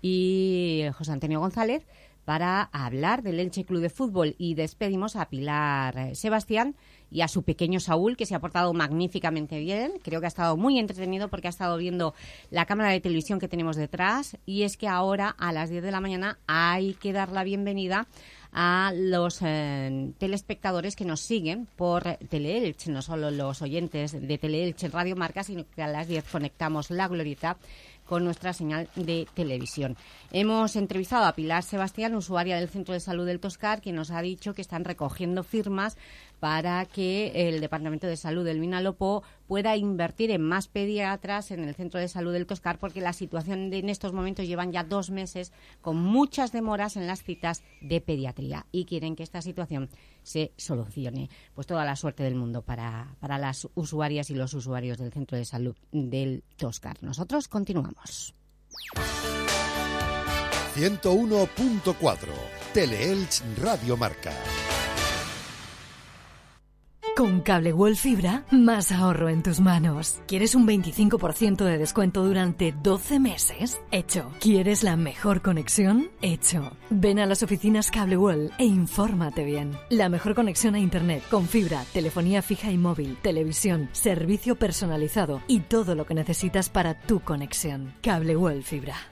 y José Antonio González, para hablar del Elche Club de Fútbol. Y despedimos a Pilar eh, Sebastián y a su pequeño Saúl, que se ha portado magníficamente bien. Creo que ha estado muy entretenido porque ha estado viendo la cámara de televisión que tenemos detrás. Y es que ahora, a las 10 de la mañana, hay que dar la bienvenida a los eh, telespectadores que nos siguen por Teleelch, no solo los oyentes de Teleelch en Radio Marca, sino que a las 10 conectamos la glorieta con nuestra señal de televisión. Hemos entrevistado a Pilar Sebastián, usuaria del Centro de Salud del Toscar, que nos ha dicho que están recogiendo firmas para que el Departamento de Salud del Vinalopó pueda invertir en más pediatras en el Centro de Salud del Toscar, porque la situación en estos momentos llevan ya dos meses con muchas demoras en las citas de pediatría y quieren que esta situación se solucione. Pues toda la suerte del mundo para, para las usuarias y los usuarios del Centro de Salud del Toscar. Nosotros continuamos. 101.4 Teleelch Radio Marca. Con Cable World Fibra, más ahorro en tus manos. ¿Quieres un 25% de descuento durante 12 meses? Hecho. ¿Quieres la mejor conexión? Hecho. Ven a las oficinas Cable World e infórmate bien. La mejor conexión a Internet con fibra, telefonía fija y móvil, televisión, servicio personalizado y todo lo que necesitas para tu conexión. Cable World Fibra.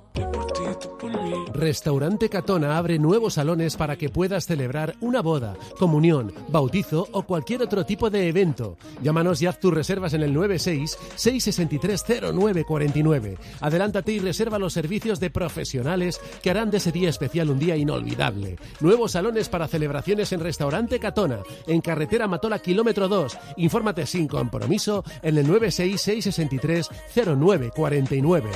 Restaurante Catona abre nuevos salones para que puedas celebrar una boda, comunión, bautizo o cualquier otro tipo de evento. Llámanos y haz tus reservas en el 96 663 0949. Adelántate y reserva los servicios de profesionales que harán de ese día especial un día inolvidable. Nuevos salones para celebraciones en Restaurante Catona, en carretera Matola kilómetro 2. Infórmate sin compromiso en el 966 663 0949.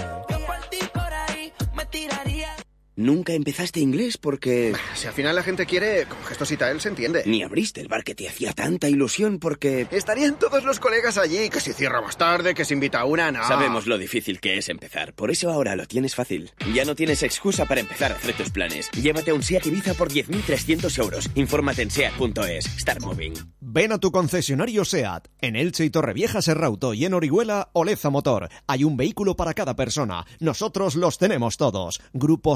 Nunca empezaste inglés porque... Si al final la gente quiere, con gestosita él se entiende. Ni abriste el bar que te hacía tanta ilusión porque... Estarían todos los colegas allí, que si cierra más tarde, que se invita a una, no. Sabemos lo difícil que es empezar, por eso ahora lo tienes fácil. Ya no tienes excusa para empezar a hacer tus planes. Llévate un SEAT Ibiza por 10.300 euros. Infórmate en SEAT.es. Start Moving. Ven a tu concesionario SEAT. En Elche y Torrevieja Serrauto y en Orihuela Oleza Motor. Hay un vehículo para cada persona. Nosotros los tenemos todos. Grupo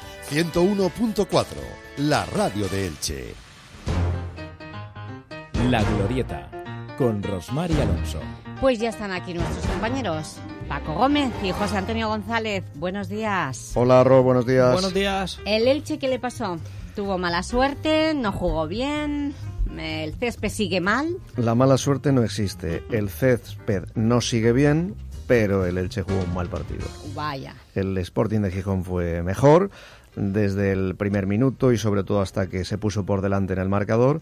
101.4, la radio de Elche. La Glorieta, con Rosmar y Alonso. Pues ya están aquí nuestros compañeros Paco Gómez y José Antonio González. Buenos días. Hola, Ro, buenos días. Buenos días. ¿El Elche qué le pasó? ¿Tuvo mala suerte? ¿No jugó bien? ¿El césped sigue mal? La mala suerte no existe. El césped no sigue bien, pero el Elche jugó un mal partido. Vaya. El Sporting de Gijón fue mejor desde el primer minuto y sobre todo hasta que se puso por delante en el marcador.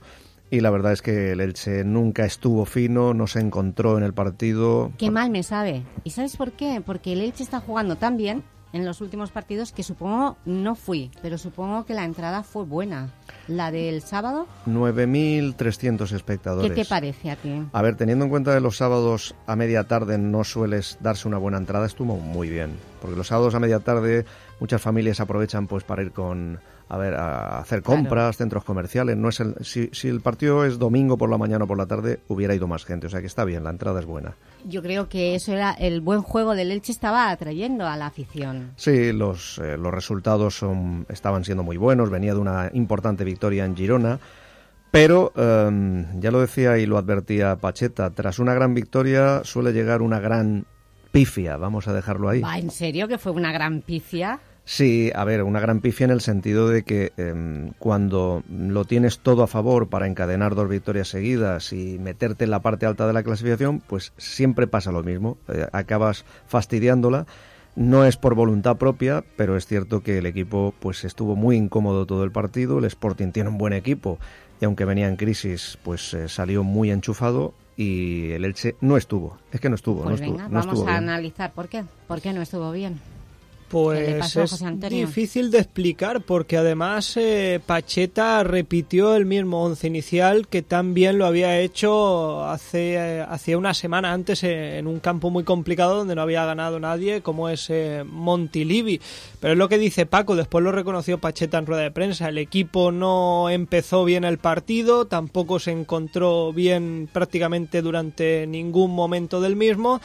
Y la verdad es que el Elche nunca estuvo fino, no se encontró en el partido. Qué mal me sabe. ¿Y sabes por qué? Porque el Elche está jugando tan bien en los últimos partidos que supongo no fui, pero supongo que la entrada fue buena. ¿La del sábado? 9.300 espectadores. ¿Qué te parece a ti? A ver, teniendo en cuenta que los sábados a media tarde no sueles darse una buena entrada, estuvo muy bien. Porque los sábados a media tarde muchas familias aprovechan pues para ir con a ver a hacer compras, centros comerciales. No es el, si, si el partido es domingo por la mañana o por la tarde, hubiera ido más gente. O sea que está bien, la entrada es buena. Yo creo que eso era el buen juego del Elche estaba atrayendo a la afición. Sí, los, eh, los resultados son, estaban siendo muy buenos. Venía de una importante victoria en Girona. Pero, eh, ya lo decía y lo advertía Pacheta, tras una gran victoria suele llegar una gran pifia, vamos a dejarlo ahí. ¿Va, ¿En serio que fue una gran pifia? Sí, a ver, una gran pifia en el sentido de que eh, cuando lo tienes todo a favor para encadenar dos victorias seguidas y meterte en la parte alta de la clasificación, pues siempre pasa lo mismo, eh, acabas fastidiándola. No es por voluntad propia, pero es cierto que el equipo pues estuvo muy incómodo todo el partido, el Sporting tiene un buen equipo y aunque venía en crisis, pues eh, salió muy enchufado y el Elche no estuvo, es que no estuvo, Pues no estuvo, venga, no vamos estuvo a bien. analizar por qué. ¿Por qué no estuvo bien? Pues es difícil de explicar porque además eh, Pacheta repitió el mismo once inicial que también lo había hecho hace, eh, una semana antes en un campo muy complicado donde no había ganado nadie como es eh, Montilivi. Pero es lo que dice Paco, después lo reconoció Pacheta en rueda de prensa. El equipo no empezó bien el partido, tampoco se encontró bien prácticamente durante ningún momento del mismo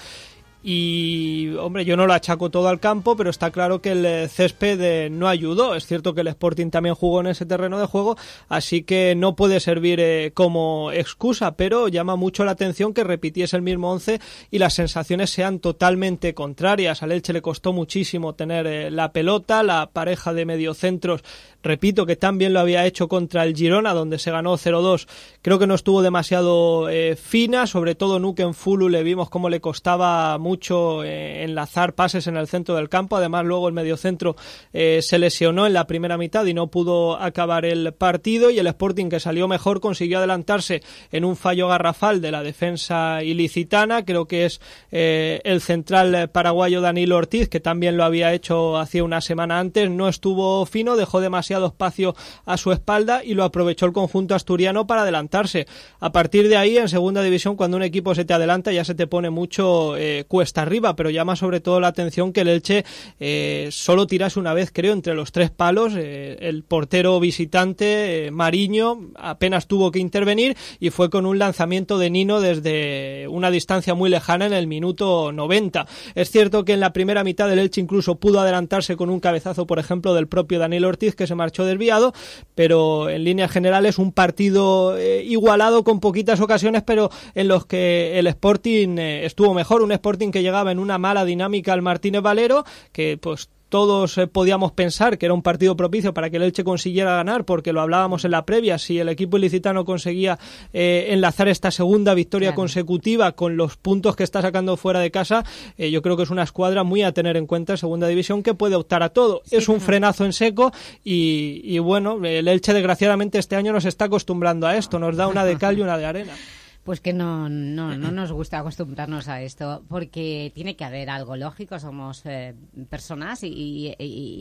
y hombre, yo no lo achaco todo al campo, pero está claro que el eh, césped eh, no ayudó. Es cierto que el Sporting también jugó en ese terreno de juego, así que no puede servir eh, como excusa, pero llama mucho la atención que repitiese el mismo once y las sensaciones sean totalmente contrarias. Al Elche le costó muchísimo tener la pelota, la pareja de mediocentros, repito que también lo había hecho contra el Girona, donde se ganó 0-2. Creo que no estuvo demasiado fina, sobre todo Nuken Fulu le vimos cómo le costaba mucho eh, enlazar pases en el centro del campo. Además, luego el mediocentro eh, se lesionó en la primera mitad y no pudo acabar el partido. Y el Sporting, que salió mejor, consiguió adelantarse en un fallo garrafal de la defensa ilicitana. Creo que es eh, el central paraguayo Danilo Ortiz, que también lo había hecho hacía una semana antes. No estuvo fino, dejó demasiado espacio a su espalda y lo aprovechó el conjunto asturiano para adelantarse. A partir de ahí, en segunda división, cuando un equipo se te adelanta, ya se te pone mucho eh, está arriba, pero llama sobre todo la atención que el Elche eh, solo tirase una vez, creo, entre los tres palos. Eh, el portero visitante, Mariño, apenas tuvo que intervenir y fue con un lanzamiento de Nino desde una distancia muy lejana en el minuto 90. Es cierto que en la primera mitad del Elche incluso pudo adelantarse con un cabezazo, por ejemplo, del propio Daniel Ortiz, que se marchó desviado, pero en líneas generales un partido igualado con poquitas ocasiones, pero en los que el Sporting estuvo mejor, un Sporting que llegaba en una mala dinámica al Martínez Valero, que pues todos eh, podíamos pensar que era un partido propicio para que el Elche consiguiera ganar, porque lo hablábamos en la previa, si el equipo ilicitano conseguía eh, enlazar esta segunda victoria consecutiva con los puntos que está sacando fuera de casa, eh, yo creo que es una escuadra muy a tener en cuenta en segunda división que puede optar a todo. es un frenazo en seco y, y bueno, el Elche desgraciadamente este año nos está acostumbrando a esto, nos da una de cal y una de arena. <laughs> Pues que no, no, no nos gusta acostumbrarnos a esto, porque tiene que haber algo lógico, somos eh, personas y,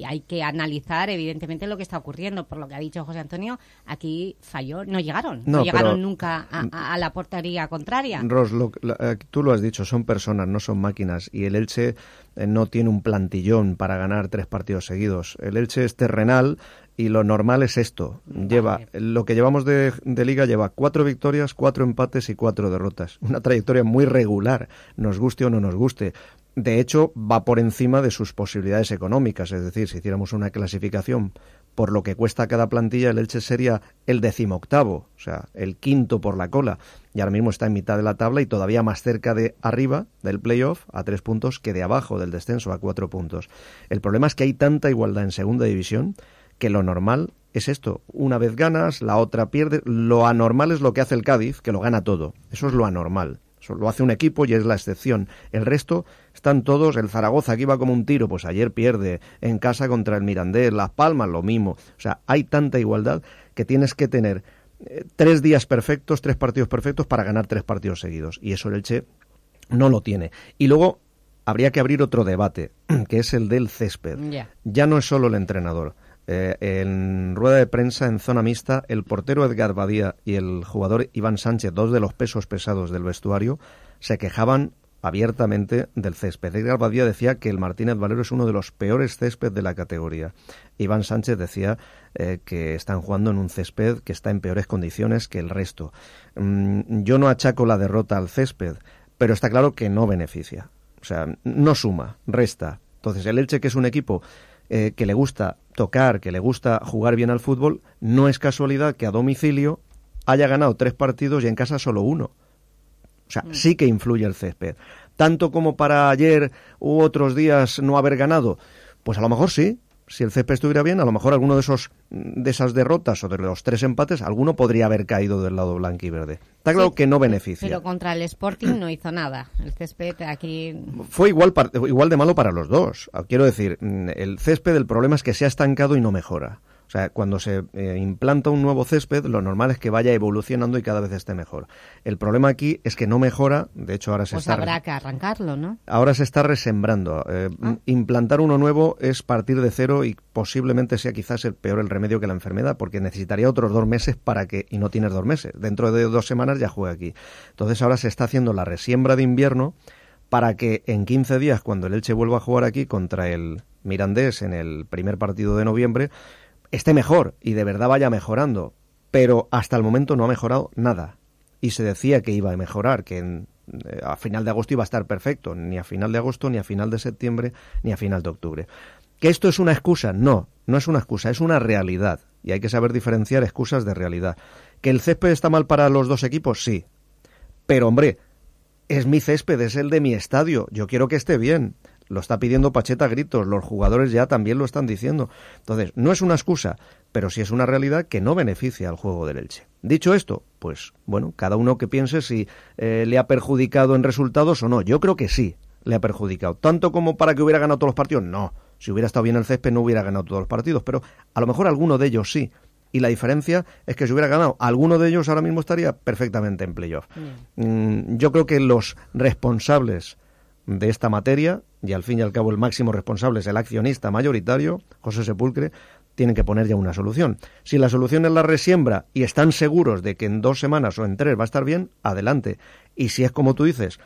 hay que analizar evidentemente lo que está ocurriendo. Por lo que ha dicho José Antonio, aquí falló, no llegaron, no, llegaron nunca a, la portería contraria. Ros, eh, tú lo has dicho, son personas, no son máquinas, y el Elche eh, no tiene un plantillón para ganar tres partidos seguidos. El Elche es terrenal, y lo normal es esto. Lleva lo que llevamos de, liga lleva cuatro victorias, cuatro empates y cuatro derrotas. <laughs> Una trayectoria muy regular, nos guste o no nos guste. De hecho, va por encima de sus posibilidades económicas. Es decir, si hiciéramos una clasificación por lo que cuesta cada plantilla, el Elche sería el decimoctavo, o sea, el quinto por la cola. Y ahora mismo está en mitad de la tabla y todavía más cerca de arriba del playoff a tres puntos que de abajo del descenso a cuatro puntos. El problema es que hay tanta igualdad en segunda división que lo normal es esto. Una vez ganas, la otra pierde. Lo anormal es lo que hace el Cádiz, que lo gana todo. Eso es lo anormal. Eso lo hace un equipo y es la excepción. El resto están todos. El Zaragoza que iba como un tiro, pues ayer pierde. En casa contra el Mirandés. Las Palmas lo mismo. O sea, hay tanta igualdad que tienes que tener eh, tres días perfectos, tres partidos perfectos para ganar tres partidos seguidos. Y eso el Elche no lo tiene. Y luego habría que abrir otro debate, <clears throat> que es el del césped. Ya no es solo el entrenador. Eh, en rueda de prensa en zona mixta, el portero Edgar Badía y el jugador Iván Sánchez, dos de los pesos pesados del vestuario, se quejaban abiertamente del césped. Edgar Badía decía que el Martínez Valero es uno de los peores césped de la categoría. Iván Sánchez decía eh, que están jugando en un césped que está en peores condiciones que el resto. Mm, yo no achaco la derrota al césped, pero está claro que no beneficia. O sea, no suma, resta. Entonces, el Elche, que es un equipo eh, que le gusta tocar, que le gusta jugar bien al fútbol, no es casualidad que a domicilio haya ganado tres partidos y en casa solo uno. O sea, mm. sí que influye el césped. Tanto como para ayer u otros días no haber ganado, pues a lo mejor sí, si el CP estuviera bien, a lo mejor alguno de esos de esas derrotas o de los tres empates, alguno podría haber caído del lado blanco y verde. Está claro que no beneficia. Pero contra el Sporting no hizo nada. El césped aquí fue igual igual de malo para los dos. Quiero decir, el césped el problema es que se ha estancado y no mejora. O sea, cuando se eh, implanta un nuevo césped, lo normal es que vaya evolucionando y cada vez esté mejor. El problema aquí es que no mejora, de hecho ahora se pues está... habrá que arrancarlo, ¿no? Ahora se está resembrando. Eh, Ah. Implantar uno nuevo es partir de cero y posiblemente sea quizás el peor el remedio que la enfermedad, porque necesitaría otros dos meses para que... Y no tienes dos meses. Dentro de dos semanas ya juega aquí. Entonces ahora se está haciendo la resiembra de invierno para que en 15 días, cuando el Elche vuelva a jugar aquí contra el Mirandés en el primer partido de noviembre, esté mejor y de verdad vaya mejorando. Pero hasta el momento no ha mejorado nada. Y se decía que iba a mejorar, que eh, a final de agosto iba a estar perfecto. Ni a final de agosto, ni a final de septiembre, ni a final de octubre. ¿Que esto es una excusa? No, no es una excusa, es una realidad. Y hay que saber diferenciar excusas de realidad. ¿Que el césped está mal para los dos equipos? Sí. Pero hombre, es mi césped, es el de mi estadio. Yo quiero que esté bien. Lo está pidiendo Pacheta a gritos, los jugadores ya también lo están diciendo. Entonces, no es una excusa, pero sí es una realidad que no beneficia al juego del Elche. Dicho esto, pues bueno, cada uno que piense si eh, le ha perjudicado en resultados o no. Yo creo que sí le ha perjudicado. Tanto como para que hubiera ganado todos los partidos, no. Si hubiera estado bien el césped no hubiera ganado todos los partidos, pero a lo mejor alguno de ellos sí. Y la diferencia es que si hubiera ganado alguno de ellos ahora mismo estaría perfectamente en playoff. Mm, yo creo que los responsables de esta materia, y al fin y al cabo el máximo responsable es el accionista mayoritario, José Sepulcre, tienen que poner ya una solución. Si la solución es la resiembra y están seguros de que en dos semanas o en tres va a estar bien, adelante. Y si es como tú dices,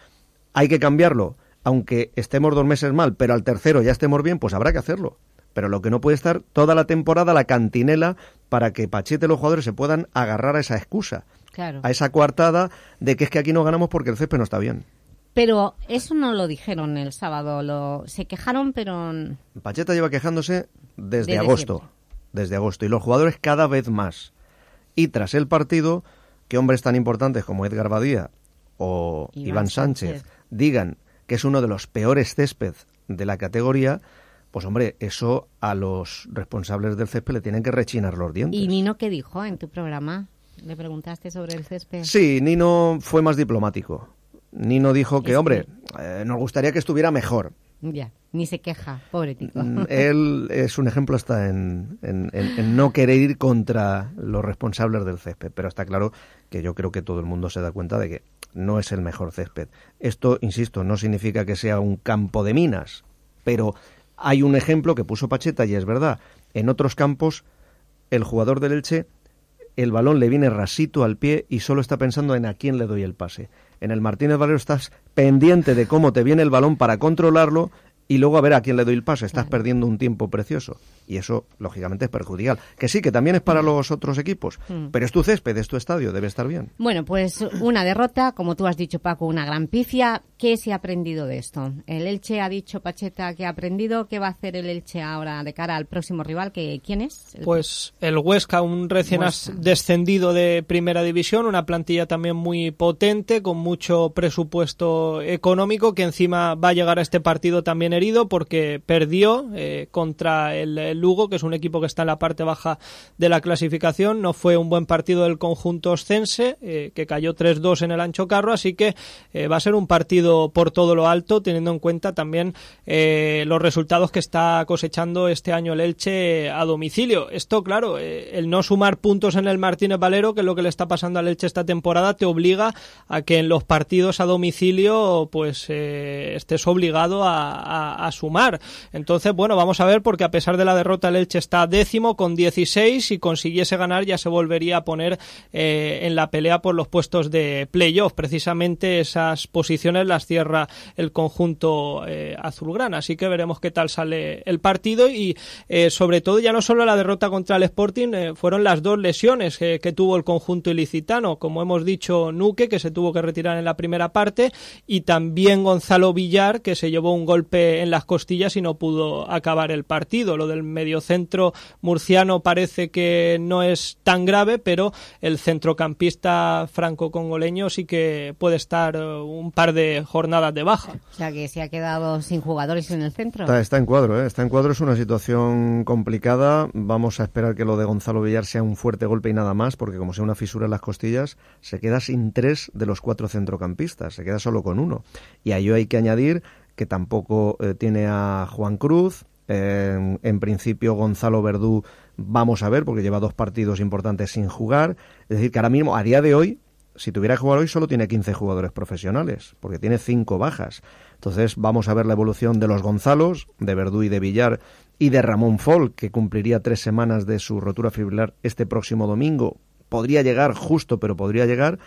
hay que cambiarlo, aunque estemos dos meses mal, pero al tercero ya estemos bien, pues habrá que hacerlo. Pero lo que no puede estar toda la temporada la cantinela para que Pachete y los jugadores se puedan agarrar a esa excusa, Claro. a esa coartada de que es que aquí no ganamos porque el césped no está bien. Pero eso no lo dijeron el sábado, lo se quejaron, pero Pacheta lleva quejándose desde, Desde agosto. siempre. Desde agosto. Y los jugadores cada vez más. Y tras el partido, que hombres tan importantes como Edgar Badía o Iván Iván, Sánchez, Sánchez. digan que es uno de los peores césped de la categoría, pues hombre, eso a los responsables del césped le tienen que rechinar los dientes. ¿Y Nino qué dijo en tu programa? ¿Le preguntaste sobre el césped? Sí, Nino fue más diplomático. Nino dijo que, hombre, eh, nos gustaría que estuviera mejor. Ya, ni se queja, pobre tico. Mm, <laughs> Él es un ejemplo hasta en, en- en- en no querer ir contra los responsables del césped, pero está claro que yo creo que todo el mundo se da cuenta de que no es el mejor césped. Esto, insisto, no significa que sea un campo de minas, pero hay un ejemplo que puso Pacheta y es verdad. En otros campos, el jugador del Elche, el balón le viene rasito al pie y solo está pensando en a quién le doy el pase. En el Martínez Valero estás pendiente de cómo te viene el balón para controlarlo y luego a ver a quién le doy el pase. Estás perdiendo un tiempo precioso. Y eso, lógicamente, es perjudicial. Que sí, que también es para los otros equipos. Mm. Pero es tu césped, es tu estadio, debe estar bien. Bueno, pues una derrota, como tú has dicho, Paco, una gran pifia. ¿Qué se ha aprendido de esto? El Elche ha dicho, Pacheta, que ha aprendido. ¿Qué va a hacer el Elche ahora de cara al próximo rival? que ¿Quién es? El- Pues el Huesca, un recién descendido de primera división, una plantilla también muy potente, con mucho presupuesto económico, que encima va a llegar a este partido también herido porque perdió eh, contra el, Lugo, que es un equipo que está en la parte baja de la clasificación. No fue un buen partido del conjunto oscense, eh, que cayó 3-2 en el Ancho Carro, así que eh, va a ser un partido por todo lo alto, teniendo en cuenta también los resultados que está cosechando este año el Elche a domicilio. Esto, claro, el no sumar puntos en el Martínez Valero, que es lo que le está pasando al Elche esta temporada, te obliga a que en los partidos a domicilio pues estés obligado a- a sumar. Entonces, bueno, vamos a ver, porque a pesar de la derrota, el Elche está décimo con 16. Si consiguiese ganar, ya se volvería a poner eh, en la pelea por los puestos de playoff. Precisamente esas posiciones las cierra el conjunto eh, azulgrana. Así que veremos qué tal sale el partido y eh, sobre todo ya no solo la derrota contra el Sporting, fueron las dos lesiones que tuvo el conjunto ilicitano. Como hemos dicho, Nuque, que se tuvo que retirar en la primera parte, y también Gonzalo Villar, que se llevó un golpe en las costillas y no pudo acabar el partido. Lo del mediocentro murciano parece que no es tan grave, pero el centrocampista franco-congoleño sí que puede estar eh, un par de jornadas de baja. O sea, que se ha quedado sin jugadores en el centro. Está, está en cuadro, ¿eh? está en cuadro, es una situación complicada. Vamos a esperar que lo de Gonzalo Villar sea un fuerte golpe y nada más, porque como sea una fisura en las costillas, se queda sin tres de los cuatro centrocampistas, se queda solo con uno. Y a ello hay que añadir que tampoco eh, tiene a Juan Cruz. en principio Gonzalo Verdú Vamos a ver, porque lleva dos partidos importantes sin jugar. Es decir, que ahora mismo, a día de hoy, si tuviera que jugar hoy, solo tiene 15 jugadores profesionales, porque tiene cinco bajas. Entonces, vamos a ver la evolución de los Gonzalos, de Verdú y de Villar, y de Ramón Fol, que cumpliría tres semanas de su rotura fibrilar este próximo domingo. Podría llegar justo, pero podría llegar.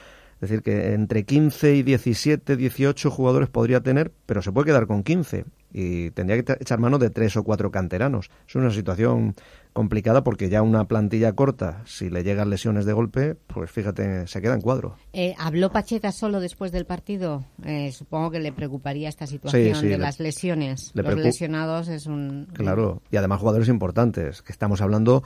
Es decir, que entre 15 y 17, 18 jugadores podría tener, pero se puede quedar con 15 y tendría que echar mano de tres o cuatro canteranos. Es una situación complicada porque ya una plantilla corta, si le llegan lesiones de golpe, pues fíjate, se queda en cuadro. Eh, ¿Habló Pacheta solo después del partido? Eh, supongo que le preocuparía esta situación de las lesiones. Los lesionados es un... Claro, y además jugadores importantes, que estamos hablando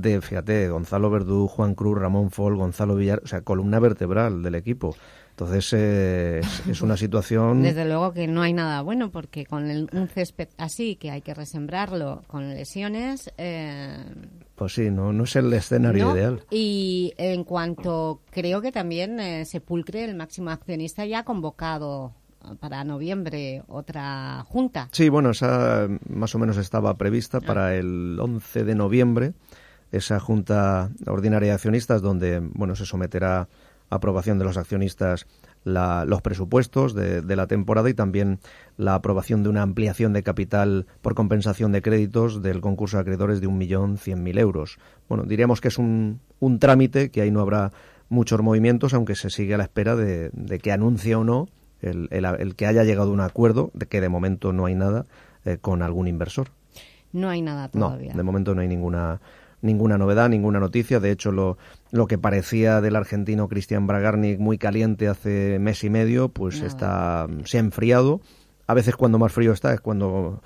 de, fíjate, Gonzalo Verdú, Juan Cruz, Ramón Fol, Gonzalo Villar, o sea, columna vertebral del equipo. Entonces eh, es, una situación... <laughs> Desde luego que no hay nada bueno porque con un césped así, que hay que resembrarlo con lesiones... Eh, pues sí, no, no es el escenario ideal. Y en cuanto creo que también eh, Sepulcre, el máximo accionista, ya ha convocado para noviembre otra junta. Sí, bueno, esa más o menos estaba prevista ah. para el 11 de noviembre esa Junta Ordinaria de Accionistas donde bueno se someterá a aprobación de los accionistas los presupuestos de, la temporada y también la aprobación de una ampliación de capital por compensación de créditos del concurso de acreedores de un millón cien mil euros. Bueno, diríamos que es un, un trámite que ahí no habrá muchos movimientos, aunque se sigue a la espera de, que anuncie o no el, el, que haya llegado a un acuerdo, de que de momento no hay nada, eh, con algún inversor. No hay nada todavía. No, de momento no hay ninguna ninguna novedad, ninguna noticia. De hecho, lo, lo que parecía del argentino Cristian Bragarnik muy caliente hace mes y medio, pues está se ha enfriado. A veces cuando más frío está es cuando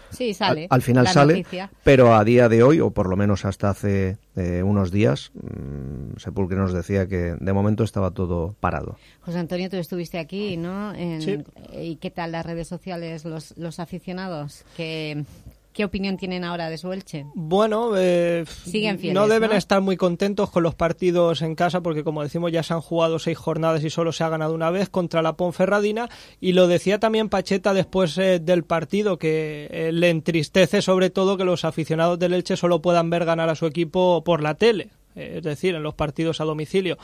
al, final sale, pero a día de hoy, o por lo menos hasta hace eh, unos días, mmm, Sepulcre nos decía que de momento estaba todo parado. José Antonio, tú estuviste aquí, ¿no? ¿Y qué tal las redes sociales, los, los aficionados? que ¿Qué opinión tienen ahora de su Elche? Bueno, eh, no deben estar muy contentos con los partidos en casa porque, como decimos, ya se han jugado seis jornadas y solo se ha ganado una vez contra la Ponferradina. Y lo decía también Pacheta después eh, del partido, que eh, le entristece sobre todo que los aficionados del Elche solo puedan ver ganar a su equipo por la tele, es decir, en los partidos a domicilio.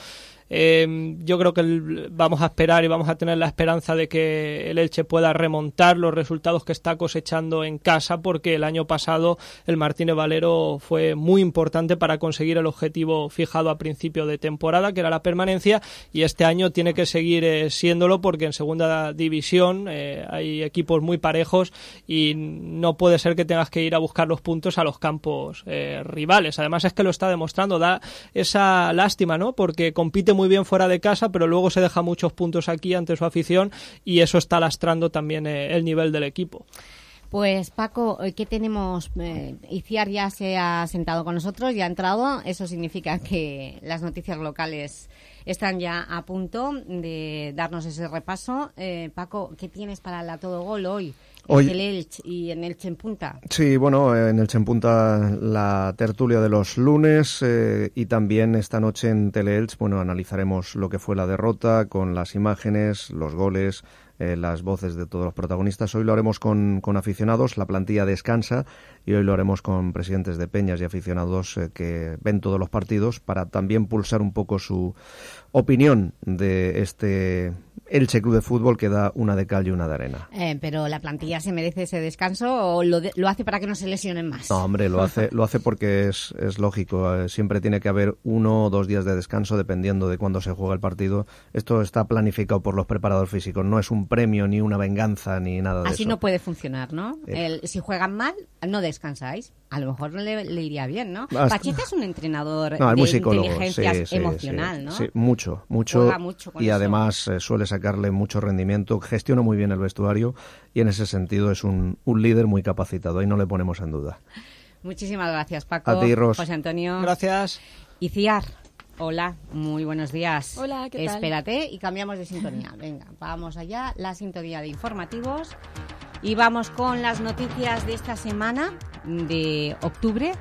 Eh, yo creo que vamos a esperar y vamos a tener la esperanza de que el Elche pueda remontar los resultados que está cosechando en casa, porque el año pasado el Martínez Valero fue muy importante para conseguir el objetivo fijado a principio de temporada, que era la permanencia, y este año tiene que seguir eh, siéndolo porque en segunda división eh, hay equipos muy parejos y no puede ser que tengas que ir a buscar los puntos a los campos eh, rivales. Además es que lo está demostrando, da esa lástima, ¿no? Porque compite muy bien fuera de casa, pero luego se deja muchos puntos aquí ante su afición y eso está lastrando también eh, el nivel del equipo. Pues Paco, eh, ¿qué tenemos? Eh, Iciar ya se ha sentado con nosotros, ya ha entrado. Eso significa que las noticias locales están ya a punto de darnos ese repaso. Paco, ¿qué tienes para la Todo Gol hoy? Hoy, el Elche y en en Punta. Sí, bueno, en el en Punta la tertulia de los lunes eh, y también esta noche en Teleelch, bueno, analizaremos lo que fue la derrota con las imágenes, los goles, eh, las voces de todos los protagonistas. Hoy lo haremos con, con, aficionados, la plantilla descansa y hoy lo haremos con presidentes de peñas y aficionados eh, que ven todos los partidos para también pulsar un poco su opinión de este Elche Club de Fútbol que da una de cal y una de arena. Eh, pero la plantilla se merece ese descanso o lo, lo, hace para que no se lesionen más. No, hombre, lo hace, lo hace porque es, es lógico. Eh, siempre tiene que haber uno o dos días de descanso dependiendo de cuándo se juega el partido. Esto está planificado por los preparadores físicos. No es un premio ni una venganza ni nada de Así eso. no puede funcionar, ¿no? El, si juegan mal, no descansáis. A lo mejor le, le iría bien, ¿no? Pacheta es un entrenador de inteligencia emocional, ¿no? Sí, mucho, mucho. y además eh, suele sacar sacarle mucho rendimiento, gestiona muy bien el vestuario y en ese sentido es un, un líder muy capacitado, ahí no le ponemos en duda. Muchísimas gracias, Paco. A ti, José Antonio. Gracias. Y Ciar. Hola, muy buenos días. Hola, ¿qué tal? Espérate y cambiamos de sintonía. Venga, vamos allá, la sintonía de informativos. Y vamos con las noticias de esta semana de octubre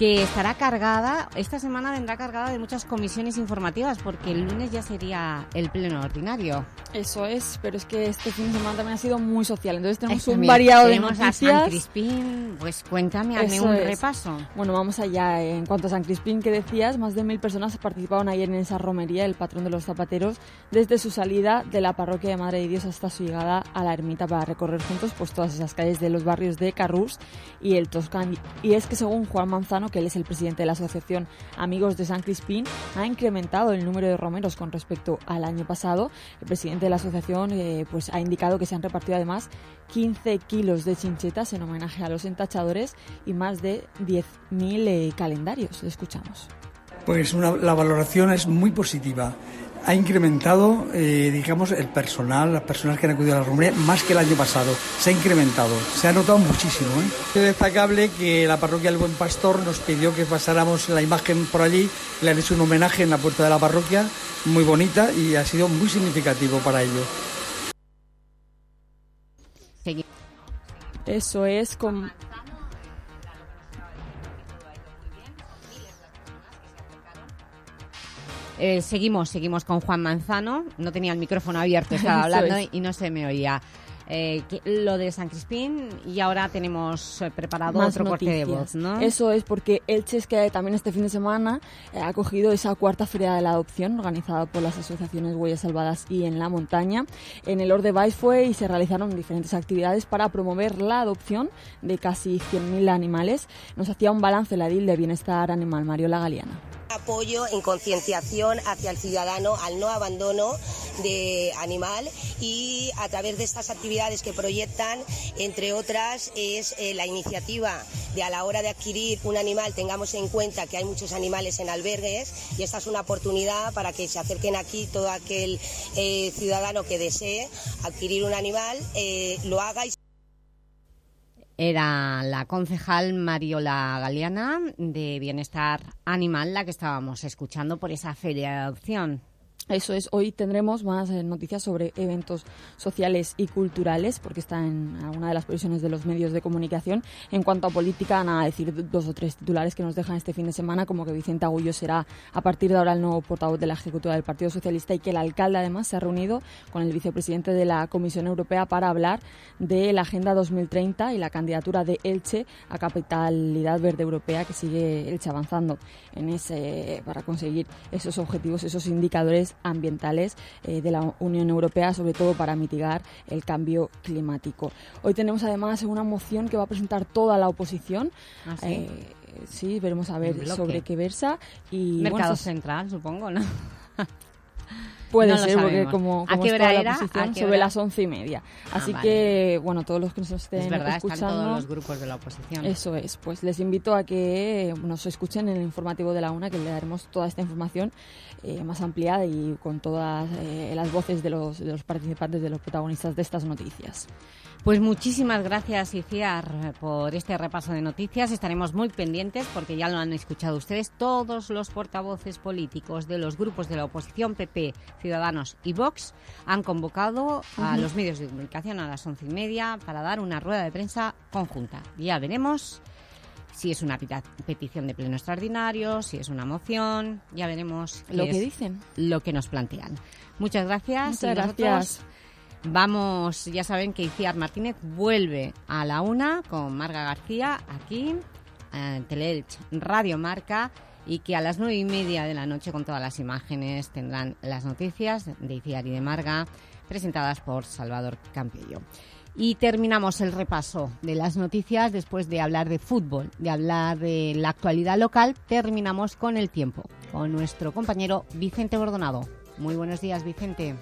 que estará cargada, esta semana vendrá cargada de muchas comisiones informativas, porque el lunes ya sería el pleno ordinario. Eso es, pero es que este fin de semana también ha sido muy social, entonces tenemos un variado de noticias. a San Crispín, pues cuéntame, hazme un repaso. Bueno, vamos allá. En cuanto a San Crispín, que decías, más de mil personas participaron ayer en esa romería, el patrón de los zapateros, desde su salida de la parroquia de Madre de Dios hasta su llegada a la ermita para recorrer juntos pues todas esas calles de los barrios de Carrús y el Toscán. Y es que según Juan Manzano, que él es el presidente de la asociación Amigos de San Crispín, ha incrementado el número de romeros con respecto al año pasado. El presidente de la asociación eh, pues ha indicado que se han repartido además 15 kilos de chinchetas en homenaje a los entachadores y más de 10.000 eh, calendarios. Le escuchamos. Pues la valoración es muy positiva ha incrementado, eh, digamos, el personal, las personas que han acudido a la romería, más que el año pasado. Se ha incrementado, se ha notado muchísimo. ¿eh? Es destacable que la parroquia del Buen Pastor nos pidió que pasáramos la imagen por allí, le han hecho un homenaje en la puerta de la parroquia, muy bonita y ha sido muy significativo para ellos. Eso es con Eh, seguimos, seguimos con Juan Manzano. No tenía el micrófono abierto, estaba <laughs> hablando y no se me oía. Eh, lo de San Crispín y ahora tenemos eh, preparado otro corte de voz, ¿no? Eso es porque Elche que también este fin de semana ha acogido esa cuarta feria de la adopción organizada por las asociaciones Huellas Salvadas y En la Montaña. En el Ordebais fue y se realizaron diferentes actividades para promover la adopción de casi 100.000 animales. Nos hacía un balance la DIL de Bienestar Animal Mario La Galeana apoyo en concienciación hacia el ciudadano al no abandono de animal y a través de estas actividades que proyectan, entre otras, es eh, la iniciativa de a la hora de adquirir un animal tengamos en cuenta que hay muchos animales en albergues y esta es una oportunidad para que se acerquen aquí todo aquel eh, ciudadano que desee adquirir un animal, eh, lo haga era la concejal Mariola Galeana de Bienestar Animal, la que estábamos escuchando por esa feria de adopción. Eso es, hoy tendremos más eh, noticias sobre eventos sociales y culturales, porque está en alguna de las posiciones de los medios de comunicación. En cuanto a política, nada, decir dos o tres titulares que nos dejan este fin de semana, como que Vicente Agullo será a partir de ahora el nuevo portavoz de la Ejecutiva del Partido Socialista y que el alcalde además se ha reunido con el vicepresidente de la Comisión Europea para hablar de la Agenda 2030 y la candidatura de Elche a Capitalidad Verde Europea que sigue Elche avanzando en ese, para conseguir esos objetivos, esos indicadores ambientales eh, de la Unión Europea, sobre todo para mitigar el cambio climático. Hoy tenemos además una moción que va a presentar toda la oposición. ¿Ah, sí? Eh, sí, veremos a ver sobre qué versa. Y, Mercado Central, supongo, ¿no? <laughs> Puede ser, porque como, como ¿A qué hora era? sobre las once y media. Ah, Así que, bueno, todos los que nos estén es verdad, escuchando... Están todos los grupos de la oposición. Eso es, pues les invito a que nos escuchen en el informativo de la UNA, que le daremos toda esta información eh, más ampliada y con todas eh, las voces de los, de los participantes, de los protagonistas de estas noticias. Pues muchísimas gracias, Iciar, por este repaso de noticias. Estaremos muy pendientes, porque ya lo han escuchado ustedes, todos los portavoces políticos de los grupos de la oposición, PP, Ciudadanos y Vox, han convocado a los medios de comunicación a las once y media para dar una rueda de prensa conjunta. Ya veremos si es una petición de pleno extraordinario, si es una moción, ya veremos lo que dicen, lo que nos plantean. Muchas gracias. Muchas gracias. Vamos, ya saben que Iciar Martínez vuelve a la una con Marga García aquí en Teleelch Radio Marca y que a las nueve y media de la noche con todas las imágenes tendrán las noticias de Iciar y de Marga presentadas por Salvador Campello. Y terminamos el repaso de las noticias después de hablar de fútbol, de hablar de la actualidad local, terminamos con el tiempo, con nuestro compañero Vicente Bordonado. Muy buenos días, Vicente.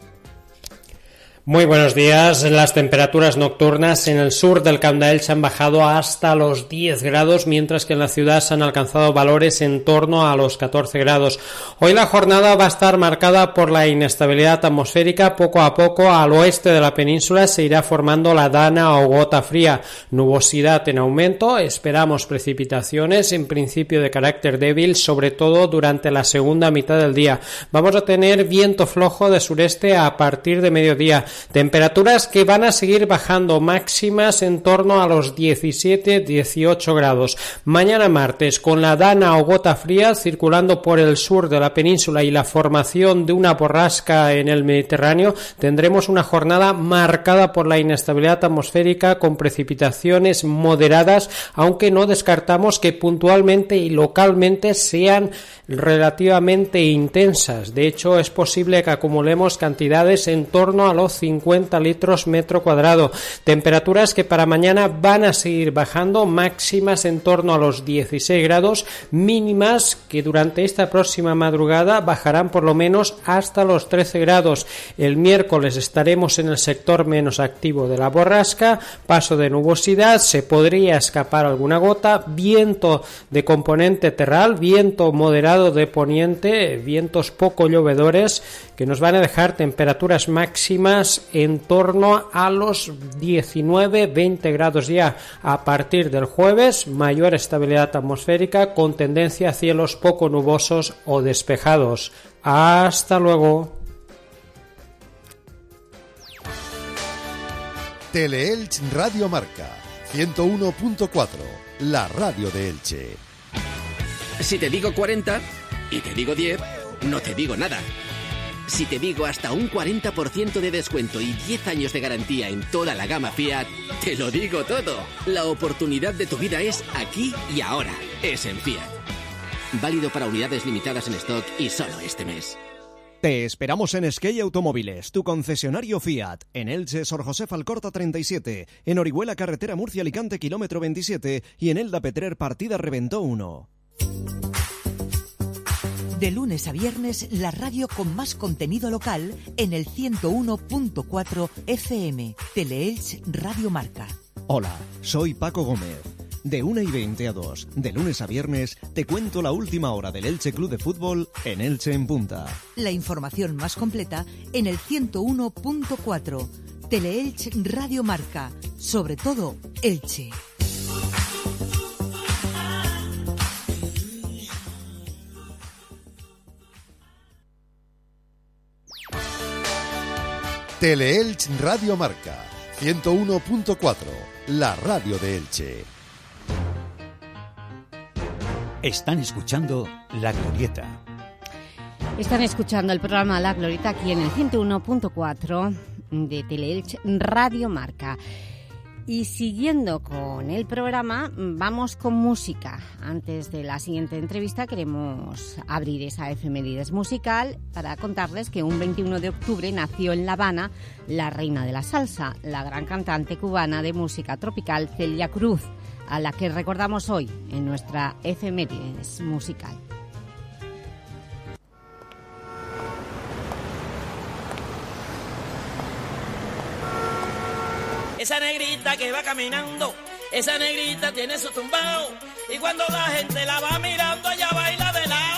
Muy buenos días. Las temperaturas nocturnas en el sur del Camp se han bajado hasta los 10 grados, mientras que en la ciudad se han alcanzado valores en torno a los 14 grados. Hoy la jornada va a estar marcada por la inestabilidad atmosférica. Poco a poco al oeste de la península se irá formando la dana o gota fría. Nubosidad en aumento. Esperamos precipitaciones en principio de carácter débil, sobre todo durante la segunda mitad del día. Vamos a tener viento flojo de sureste a partir de mediodía Temperaturas que van a seguir bajando máximas en torno a los 17-18 grados. Mañana martes, con la dana o gota fría circulando por el sur de la península y la formación de una borrasca en el Mediterráneo, tendremos una jornada marcada por la inestabilidad atmosférica con precipitaciones moderadas, aunque no descartamos que puntualmente y localmente sean relativamente intensas. De hecho, es posible que acumulemos cantidades en torno a los 50 litros metro cuadrado. Temperaturas que para mañana van a seguir bajando, máximas en torno a los 16 grados, mínimas que durante esta próxima madrugada bajarán por lo menos hasta los 13 grados. El miércoles estaremos en el sector menos activo de la borrasca, paso de nubosidad, se podría escapar alguna gota, viento de componente terral, viento moderado de poniente, vientos poco llovedores que nos van a dejar temperaturas máximas en torno a los 19-20 grados ya a partir del jueves, mayor estabilidad atmosférica con tendencia a cielos poco nubosos o despejados. Hasta luego. Teleelch Radio Marca 101.4, la radio de Elche. Si te digo 40 y te digo 10, no te digo nada. Si te digo hasta un 40% de descuento y 10 años de garantía en toda la gama Fiat, te lo digo todo. La oportunidad de tu vida es aquí y ahora. Es en Fiat. Válido para unidades limitadas en stock y solo este mes. Te esperamos en Skey Automóviles, tu concesionario Fiat, en Elche, Sor José Falcorta 37, en Orihuela Carretera Murcia Alicante kilómetro 27 y en Elda Petrer Partida Reventó 1. De lunes a viernes, la radio con más contenido local en el 101.4 FM, Teleelch Radio Marca. Hola, soy Paco Gómez. De 1 y 20 a 2, de lunes a viernes, te cuento la última hora del Elche Club de Fútbol en Elche en Punta. La información más completa en el 101.4. Teleelch Radio Marca. Sobre todo, Elche. Teleelch Radio Marca 101.4, la radio de Elche. Están escuchando La Glorieta. Están escuchando el programa La Glorieta aquí en el 101.4 de Teleelch Radio Marca. Y siguiendo con el programa, vamos con música. Antes de la siguiente entrevista queremos abrir esa efemérides musical para contarles que un 21 de octubre nació en La Habana la reina de la salsa, la gran cantante cubana de música tropical Celia Cruz, a la que recordamos hoy en nuestra efemérides musical. Que va caminando, esa negrita tiene su tumbao. Y cuando la gente la va mirando, ella baila de lado,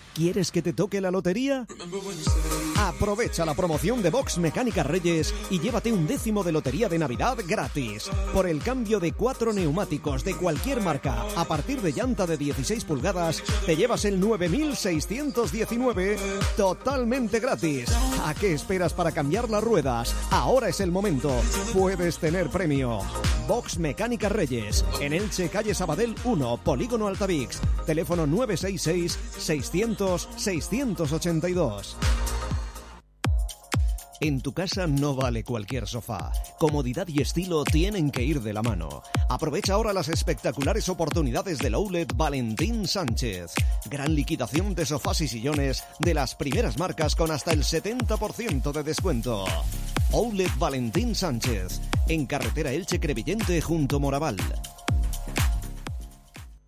¿Quieres que te toque la lotería? Aprovecha la promoción de Box Mecánica Reyes y llévate un décimo de lotería de Navidad gratis. Por el cambio de cuatro neumáticos de cualquier marca a partir de llanta de 16 pulgadas, te llevas el 9619 totalmente gratis. ¿A qué esperas para cambiar las ruedas? Ahora es el momento. Puedes tener premio. Box Mecánica Reyes, en Elche, calle Sabadell 1, Polígono Altavix. Teléfono 966 600 682. En tu casa no vale cualquier sofá. Comodidad y estilo tienen que ir de la mano. Aprovecha ahora las espectaculares oportunidades del outlet Valentín Sánchez. Gran liquidación de sofás y sillones de las primeras marcas con hasta el 70% de descuento. Outlet Valentín Sánchez, en carretera Elche Crevillente junto Moraval.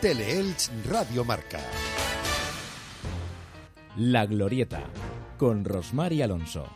Teleelch Radio Marca. La Glorieta con Rosmar y Alonso.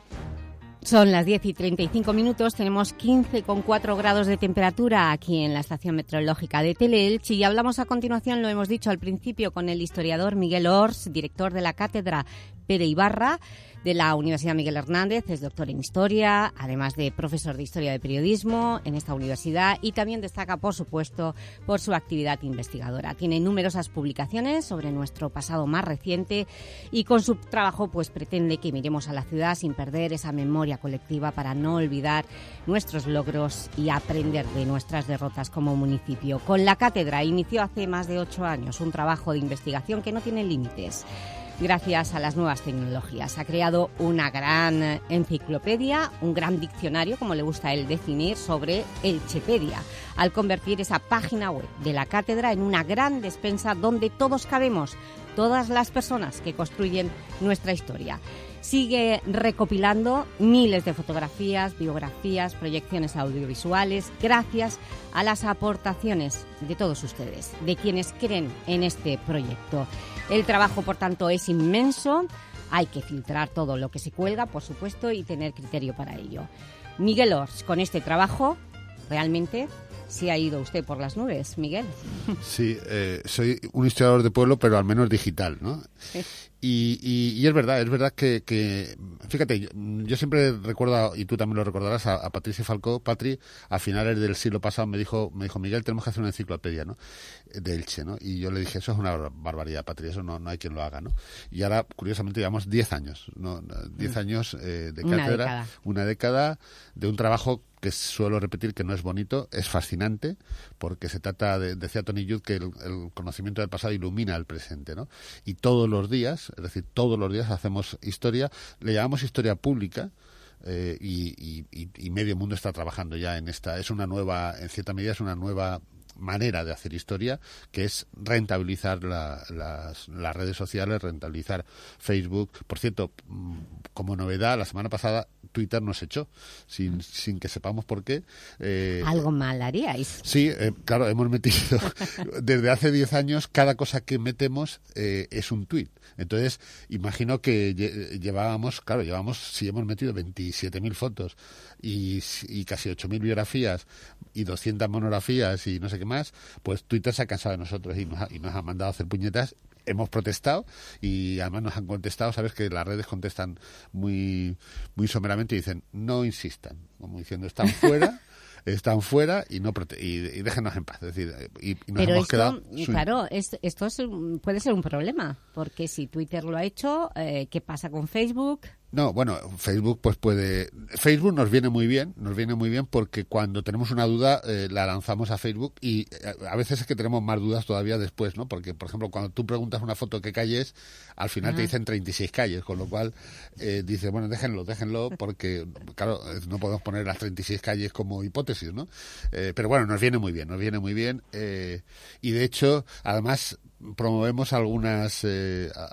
Son las 10 y 35 minutos, tenemos 15,4 grados de temperatura aquí en la estación meteorológica de Teleelch y hablamos a continuación, lo hemos dicho al principio, con el historiador Miguel Ors, director de la cátedra Pere Ibarra, de la Universidad Miguel Hernández, es doctor en Historia, además de profesor de Historia de Periodismo en esta universidad y también destaca, por supuesto, por su actividad investigadora. Tiene numerosas publicaciones sobre nuestro pasado más reciente y con su trabajo pues pretende que miremos a la ciudad sin perder esa memoria colectiva para no olvidar nuestros logros y aprender de nuestras derrotas como municipio. Con la cátedra inició hace más de ocho años un trabajo de investigación que no tiene límites gracias a las nuevas tecnologías. Ha creado una gran enciclopedia, un gran diccionario, como le gusta a él definir, sobre Elchepedia, al convertir esa página web de la cátedra en una gran despensa donde todos cabemos, todas las personas que construyen nuestra historia. Sigue recopilando miles de fotografías, biografías, proyecciones audiovisuales, gracias a las aportaciones de todos ustedes, de quienes creen en este proyecto. El trabajo, por tanto, es inmenso. Hay que filtrar todo lo que se cuelga, por supuesto, y tener criterio para ello. Miguel Ors, con este trabajo, realmente se ha ido usted por las nubes, Miguel. Sí, eh, soy un historiador de pueblo, pero al menos digital, ¿no? Y, y, es verdad, es verdad que, que, fíjate, yo, siempre recuerdo, y tú también lo recordarás, a, Patricia Falcó, Patri, a finales del siglo pasado me dijo, me dijo, Miguel, tenemos que hacer una enciclopedia, ¿no? De Elche, ¿no? Y yo le dije, eso es una barbaridad, Patri, eso no, no hay quien lo haga, ¿no? Y ahora, curiosamente, llevamos 10 años, ¿no? 10 mm. años eh, de cátedra, una década de un trabajo que suelo repetir que no es bonito, es fascinante, porque se trata, de, decía Tony Judd, que el, conocimiento del pasado ilumina el presente, ¿no? Y todos los días, es decir, todos los días hacemos historia, le llamamos historia pública, eh, y, y, medio mundo está trabajando ya en esta. Es una nueva, en cierta medida, es una nueva manera de hacer historia, que es rentabilizar las, las, redes sociales, rentabilizar Facebook. Por cierto, mm, como novedad, la semana pasada Twitter nos echó, sin, sin que sepamos por qué. Eh, Algo mal haríais. Sí, eh, claro, hemos metido, <laughs> desde hace 10 años, cada cosa que metemos eh, es un tweet. Entonces, imagino que llevábamos, claro, llevamos, si hemos metido 27.000 fotos y, y casi 8.000 biografías y 200 monografías y no sé qué más, pues Twitter se ha cansado de nosotros y nos ha, y nos ha mandado a hacer puñetas hemos protestado y además nos han contestado, sabes que las redes contestan muy muy someramente y dicen no insistan, como diciendo están <laughs> fuera están fuera y no y, déjenos en paz. Es decir, y, nos Pero hemos quedado claro, esto, puede ser un problema, porque si Twitter lo ha hecho, eh, ¿qué pasa con Facebook? No, bueno, Facebook pues puede... Facebook nos viene muy bien, nos viene muy bien porque cuando tenemos una duda eh, la lanzamos a Facebook y eh, a veces es que tenemos más dudas todavía después, ¿no? Porque, por ejemplo, cuando tú preguntas una foto qué calles, al final te dicen 36 calles, con lo cual eh, dice, bueno, déjenlo, déjenlo, <laughs> porque, claro, no podemos poner las 36 calles como hipótesis, ¿no? pero bueno, nos viene muy bien, nos viene muy bien y de hecho, además promovemos algunas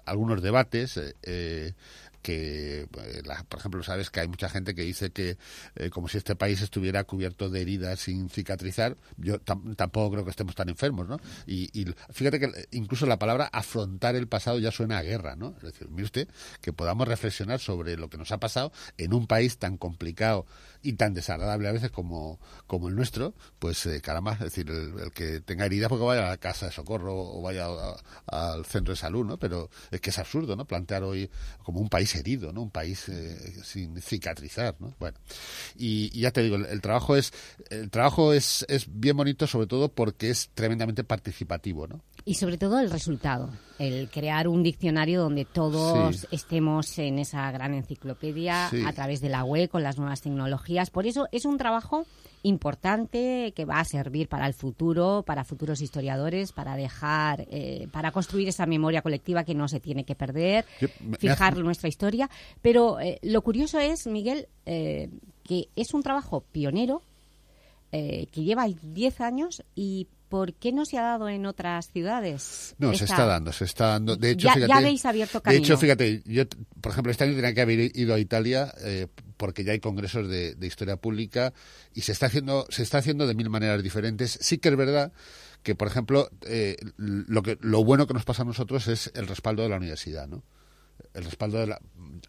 algunos debates que, eh, por ejemplo, sabes que hay mucha gente que dice que eh, como si este país estuviera cubierto de heridas sin cicatrizar, yo tampoco creo que estemos tan enfermos, ¿no? Y, fíjate que incluso la palabra afrontar el pasado ya suena a guerra, ¿no? Es decir, mire usted, que podamos reflexionar sobre lo que nos ha pasado en un país tan complicado y tan desagradable a veces como, como el nuestro, pues eh, caramba, es decir, el, que tenga heridas porque vaya a la casa de socorro o vaya al centro de salud, ¿no? Pero es que es absurdo, ¿no? Plantear hoy como un país herido, ¿no? Un país eh, sin cicatrizar, ¿no? Bueno, y, ya te digo, el, trabajo es el trabajo es, es bien bonito sobre todo porque es tremendamente participativo, ¿no? Y sobre todo el resultado, el crear un diccionario donde todos estemos en esa gran enciclopedia a través de la web con las nuevas tecnologías. Por eso es un trabajo importante que va a servir para el futuro, para futuros historiadores, para dejar, eh, para construir esa memoria colectiva que no se tiene que perder, fijar nuestra historia. Pero eh, lo curioso es, Miguel, eh, que es un trabajo pionero que lleva 10 años y ¿Por qué no se ha dado en otras ciudades? No, se está dando, se está dando. De hecho, ya, fíjate, habéis abierto camino. De hecho, fíjate, yo, por ejemplo, este año tenía que haber ido a Italia eh, porque ya hay congresos de, historia pública y se está haciendo, se está haciendo de mil maneras diferentes. Sí que es verdad que, por ejemplo, eh, lo que lo bueno que nos pasa a nosotros es el respaldo de la universidad, ¿no? El respaldo de la...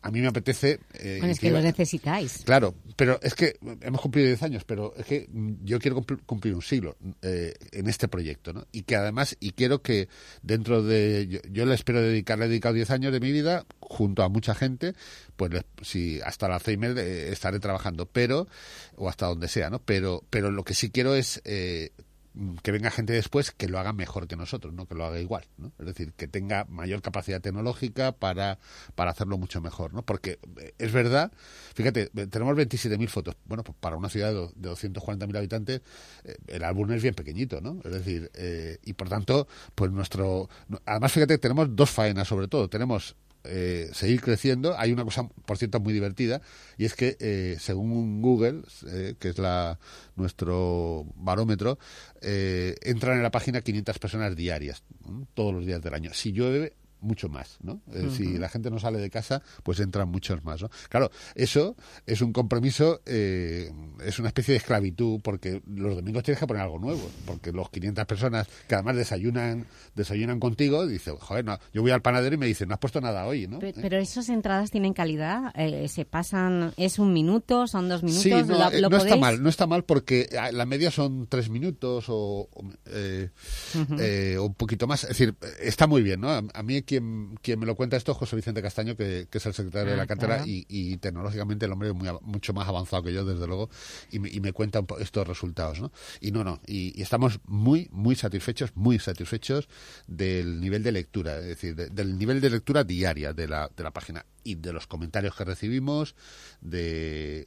A mí me apetece... Eh, es que lo necesitáis. Claro, pero es que hemos cumplido 10 años, pero es que yo quiero cumplir, un siglo eh, en este proyecto, ¿no? Y que además, y quiero que dentro de... Yo, le espero dedicarle, he dedicado 10 años de mi vida junto a mucha gente, pues si hasta la Alzheimer eh, estaré trabajando, pero... o hasta donde sea, ¿no? Pero, pero lo que sí quiero es eh, que venga gente después que lo haga mejor que nosotros, no que lo haga igual, ¿no? Es decir, que tenga mayor capacidad tecnológica para, para hacerlo mucho mejor, ¿no? Porque eh, es verdad, fíjate, eh, tenemos 27.000 fotos. Bueno, pues para una ciudad de 240.000 habitantes, eh, el álbum es bien pequeñito, ¿no? Es decir, y por tanto, pues nuestro... Además, fíjate, tenemos dos faenas sobre todo. Tenemos eh, seguir creciendo. Hay una cosa, por cierto, muy divertida, y es que eh, según Google, eh, que es la nuestro barómetro, entran en la página 500 personas diarias, todos los días del año. Si llueve, mucho más, ¿no? Eh, si la gente no sale de casa, pues entran muchos más, ¿no? Claro, eso es un compromiso, eh, es una especie de esclavitud, porque los domingos tienes que poner algo nuevo, porque los 500 personas que además desayunan desayunan contigo, dicen, joder, no, yo voy al panadero y me dicen, no has puesto nada hoy, ¿no? Pero, esas entradas tienen calidad, eh, se pasan, es un minuto, son dos minutos, sí, no, no está mal, no está mal porque ah, la media son tres minutos o, un poquito más, es decir, está muy bien, ¿no? A, mí quien, quien me lo cuenta esto es José Vicente Castaño, que, es el secretario de la ah, cátedra y, tecnológicamente el hombre es muy, mucho más avanzado que yo, desde luego, y me, cuenta estos resultados, ¿no? Y no, no, y, estamos muy, muy satisfechos, muy satisfechos del nivel de lectura, es decir, del nivel de lectura diaria de la, de la página y de los comentarios que recibimos, de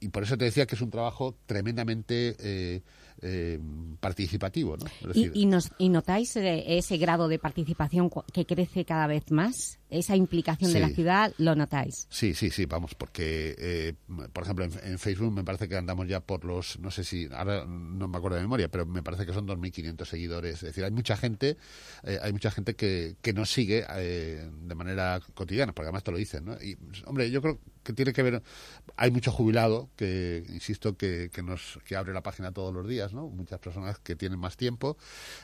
y por eso te decía que es un trabajo tremendamente eh, eh, participativo. ¿no? ¿Y, nos, ¿Y notáis eh, ese grado de participación que crece cada vez más? ¿Esa implicación de la ciudad lo notáis? Sí, sí, sí, vamos, porque, eh, por ejemplo, en, Facebook me parece que andamos ya por los, no sé si, ahora no me acuerdo de memoria, pero me parece que son 2.500 seguidores. Es decir, hay mucha gente, hay mucha gente que, que nos sigue de manera cotidiana, porque además te lo dicen, ¿no? Y, hombre, yo creo que tiene que ver, hay mucho jubilado que, insisto, que, que nos, que abre la página todos los días, Muchas personas que tienen más tiempo.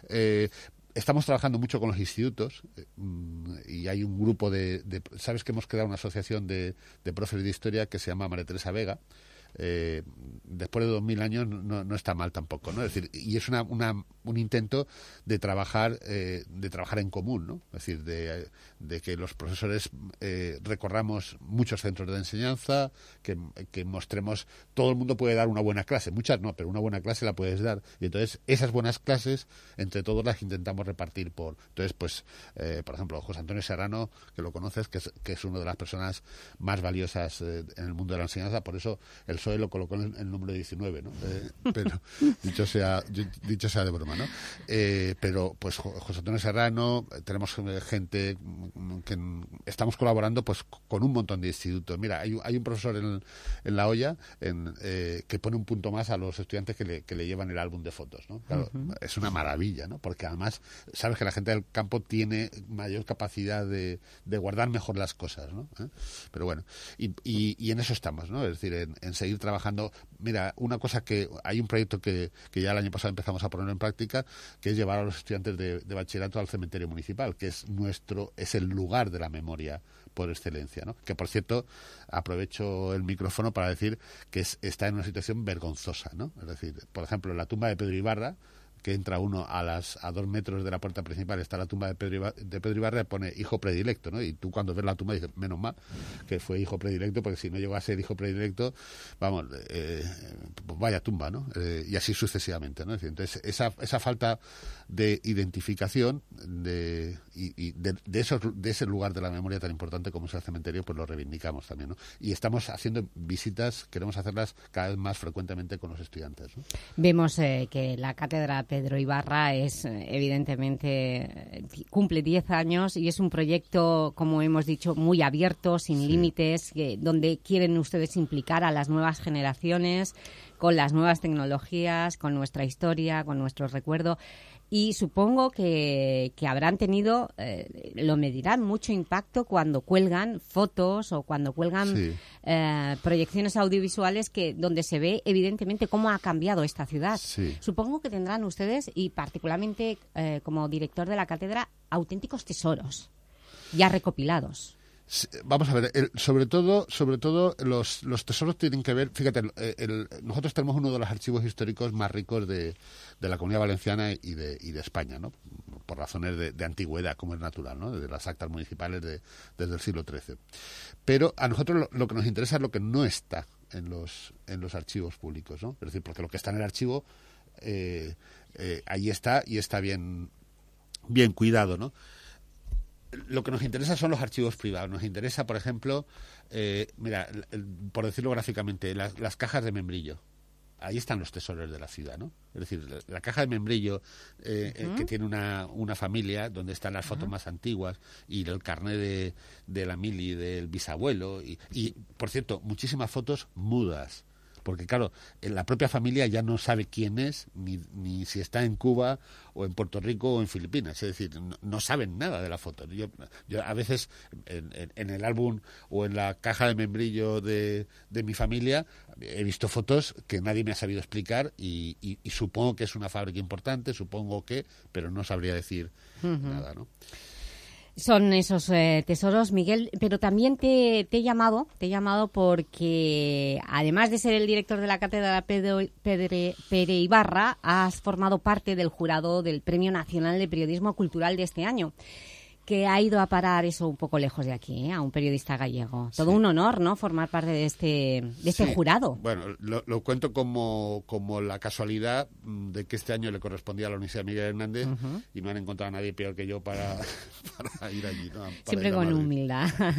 Eh, estamos trabajando mucho con los institutos eh, y hay un grupo de, Sabes que hemos creado una asociación de, de profes de historia que se llama María Teresa Vega, eh, después de dos mil años no, no, está mal tampoco, ¿no? Es decir, y es una, una un intento de trabajar, eh, de trabajar en común, ¿no? Es decir, de, de que los profesores eh, recorramos muchos centros de enseñanza, que, que, mostremos, todo el mundo puede dar una buena clase, muchas no, pero una buena clase la puedes dar. Y entonces esas buenas clases, entre todos las intentamos repartir por... Entonces, pues, eh, por ejemplo, José Antonio Serrano, que lo conoces, que es, que es una de las personas más valiosas eh, en el mundo de la enseñanza, por eso el PSOE lo colocó en el número 19, ¿no? Eh, pero, <laughs> dicho sea, dicho sea de broma, ¿no? Eh, pero, pues, José Antonio Serrano, tenemos gente que estamos colaborando pues con un montón de institutos. Mira, hay, hay un profesor en, en La olla en, eh, que pone un punto más a los estudiantes que le, que le llevan el álbum de fotos, ¿no? Claro, es una maravilla, ¿no? Porque además sabes que la gente del campo tiene mayor capacidad de, de guardar mejor las cosas, ¿no? ¿Eh? Pero bueno, y, y, en eso estamos, ¿no? Es decir, en, en, seguir trabajando. Mira, una cosa que hay un proyecto que, que ya el año pasado empezamos a poner en práctica, que es llevar a los estudiantes de, de bachillerato al cementerio municipal, que es nuestro, es el lugar de la memoria por excelencia, ¿no? Que por cierto, aprovecho el micrófono para decir que está en una situación vergonzosa, ¿no? Es decir, por ejemplo, la tumba de Pedro Ibarra, que entra uno a las a dos metros de la puerta principal está la tumba de Pedro, Ibarra, de Pedro Ibarra pone hijo predilecto, ¿no? Y tú cuando ves la tumba dices, menos mal que fue hijo predilecto, porque si no llegó a ser hijo predilecto, vamos, pues vaya tumba, ¿no? Eh, y así sucesivamente, ¿no? Entonces, esa, esa falta de identificación de, y, de, de, esos, de ese lugar de la memoria tan importante como es el cementerio, pues lo reivindicamos también, ¿no? Y estamos haciendo visitas, queremos hacerlas cada vez más frecuentemente con los estudiantes, ¿no? Vemos eh, que la cátedra Ibarra es, evidentemente, cumple 10 años y es un proyecto, como hemos dicho, muy abierto, sin límites, donde quieren ustedes implicar a las nuevas generaciones con las nuevas tecnologías, con nuestra historia, con nuestro recuerdo y supongo que, que habrán tenido, eh, lo medirán, mucho impacto cuando cuelgan fotos o cuando cuelgan eh, proyecciones audiovisuales que donde se ve evidentemente cómo ha cambiado esta ciudad. Supongo que tendrán ustedes, y particularmente eh, como director de la cátedra, auténticos tesoros ya recopilados. Vamos a ver, sobre todo, sobre todo los, los tesoros tienen que ver, fíjate, nosotros tenemos uno de los archivos históricos más ricos de, de la Comunidad Valenciana y de, y de España, ¿no? Por razones de, antigüedad, como es natural, ¿no? De las actas municipales de, desde el siglo XIII. Pero a nosotros lo, que nos interesa es lo que no está en los, en los archivos públicos, ¿no? Es decir, porque lo que está en el archivo, eh, eh, ahí está y está bien, bien cuidado, ¿no? Lo que nos interesa son los archivos privados. Nos interesa, por ejemplo, eh, mira, por decirlo gráficamente, las, cajas de membrillo ahí están los tesoros de la ciudad, ¿no? Es decir, la, caja de membrillo eh, eh, que tiene una, una, familia donde están las fotos más antiguas y el carnet de, de la mili del bisabuelo y, y, por cierto, muchísimas fotos mudas porque claro, en la propia familia ya no sabe quién es, ni, ni si está en Cuba o en Puerto Rico o en Filipinas, es decir, no, saben nada de la foto. Yo, yo a veces en, en, el álbum o en la caja de membrillo de, de, mi familia he visto fotos que nadie me ha sabido explicar y, y, supongo que es una fábrica importante, supongo que, pero no sabría decir nada, ¿no? Son esos eh, tesoros, Miguel, pero también te, he llamado, te he llamado porque además de ser el director de la cátedra Pedro, Pedre, Pere Ibarra, has formado parte del jurado del Premio Nacional de Periodismo Cultural de este año que ha ido a parar eso un poco lejos de aquí, ¿eh? a un periodista gallego. Todo un honor, ¿no?, formar parte de este, de este jurado. Bueno, lo, cuento como, como la casualidad mm, de que este año le correspondía a la Universidad Miguel Hernández y no han encontrado a nadie peor que yo para, <laughs> para ir allí. ¿no? Siempre con humildad. <laughs>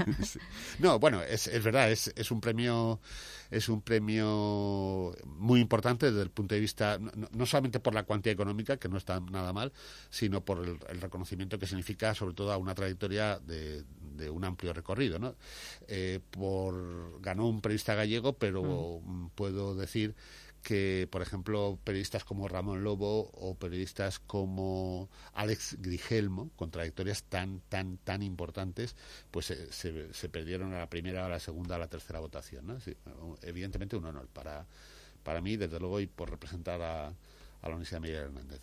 No, bueno, es, es verdad, es, es un premio es un premio muy importante desde el punto de vista, no, solamente por la cuantía económica, que no está nada mal, sino por el, reconocimiento que significa, sobre todo, a una trayectoria de, de un amplio recorrido. ¿no? Eh, por, ganó un periodista gallego, pero mm. puedo decir que, por ejemplo, periodistas como Ramón Lobo o periodistas como Alex Grigelmo, con trayectorias tan, tan, tan importantes, pues se, se, perdieron a la primera, a la segunda, a la tercera votación. ¿no? evidentemente un honor para, para mí, desde luego, y por representar a, la Universidad Miguel Hernández.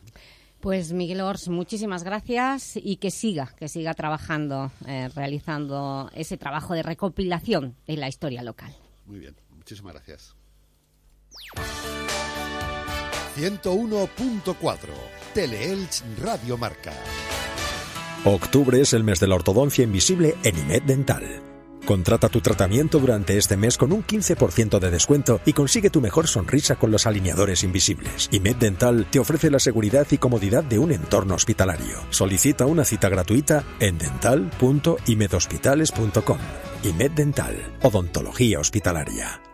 Pues Miguel Ors, muchísimas gracias y que siga, que siga trabajando, eh, realizando ese trabajo de recopilación de la historia local. Muy bien, muchísimas gracias. 101.4 Teleelch Radio Marca. Octubre es el mes de la ortodoncia invisible en IMED Dental. Contrata tu tratamiento durante este mes con un 15% de descuento y consigue tu mejor sonrisa con los alineadores invisibles. IMED Dental te ofrece la seguridad y comodidad de un entorno hospitalario. Solicita una cita gratuita en dental.imedhospitales.com. IMED Dental, odontología hospitalaria.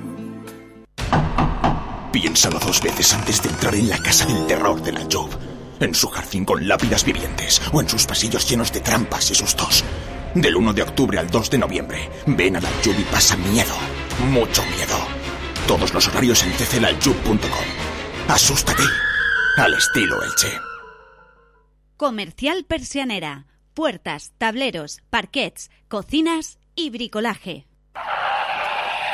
Piénsalo dos veces antes de entrar en la casa del terror de la Job. En su jardín con lápidas vivientes o en sus pasillos llenos de trampas y sustos. Del 1 de octubre al 2 de noviembre, ven a la Job y pasa miedo. Mucho miedo. Todos los horarios en cclaljub.com. Asústate. Al estilo Elche. Comercial Persianera. Puertas, tableros, parquets, cocinas y bricolaje.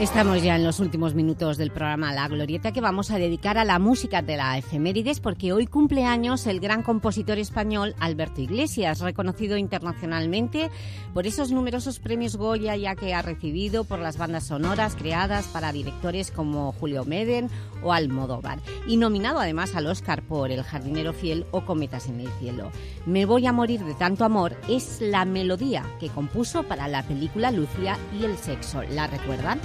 Estamos ya en los últimos minutos del programa La Glorieta que vamos a dedicar a la música de la efemérides porque hoy cumple años el gran compositor español Alberto Iglesias, reconocido internacionalmente por esos numerosos premios Goya ya que ha recibido por las bandas sonoras creadas para directores como Julio Meden o Almodóvar y nominado además al Oscar por El jardinero fiel o Cometas en el cielo. Me voy a morir de tanto amor es la melodía que compuso para la película Lucia y el sexo. ¿La recuerdan?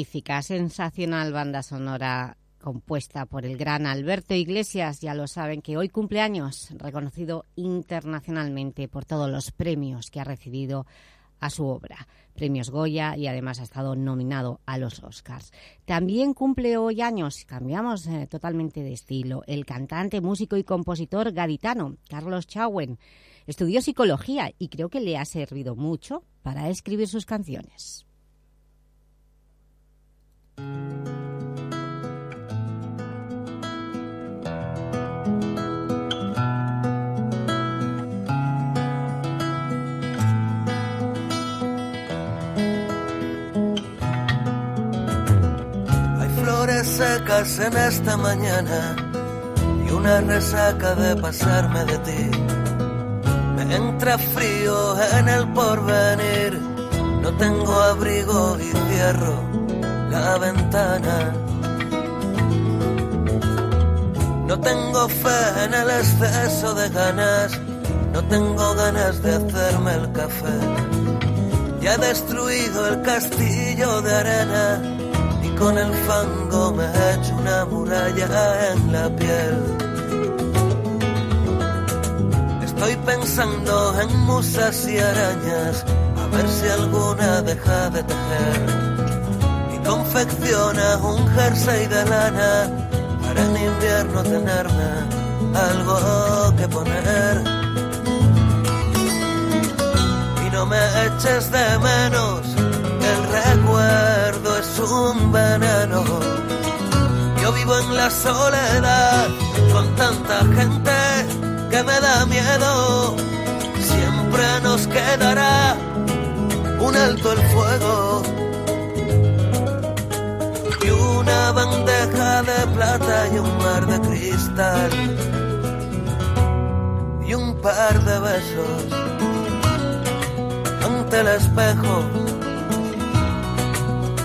Magnífica, sensacional banda sonora compuesta por el gran Alberto Iglesias, ya lo saben que hoy cumpleaños, reconocido internacionalmente por todos los premios que ha recibido a su obra, premios Goya y además ha estado nominado a los Oscars. También cumple hoy años, cambiamos eh, totalmente de estilo, el cantante, músico y compositor gaditano Carlos Chauen. Estudió psicología y creo que le ha servido mucho para escribir sus canciones. Secas en esta mañana y una resaca de pasarme de ti. Me entra frío en el porvenir, no tengo abrigo y cierro la ventana. No tengo fe en el exceso de ganas, no tengo ganas de hacerme el café. Ya he destruido el castillo de arena con el fango me he hecho una muralla en la piel. Estoy pensando en musas y arañas, a ver si alguna deja de tejer confecciona un jersey de lana para en invierno tenerme algo que poner. Y no me eches de menos, el recuerdo un veneno. Yo vivo en la soledad con tanta gente que me da miedo. Siempre nos quedará un alto el fuego una bandeja de plata y un mar de cristal y un par de besos ante el espejo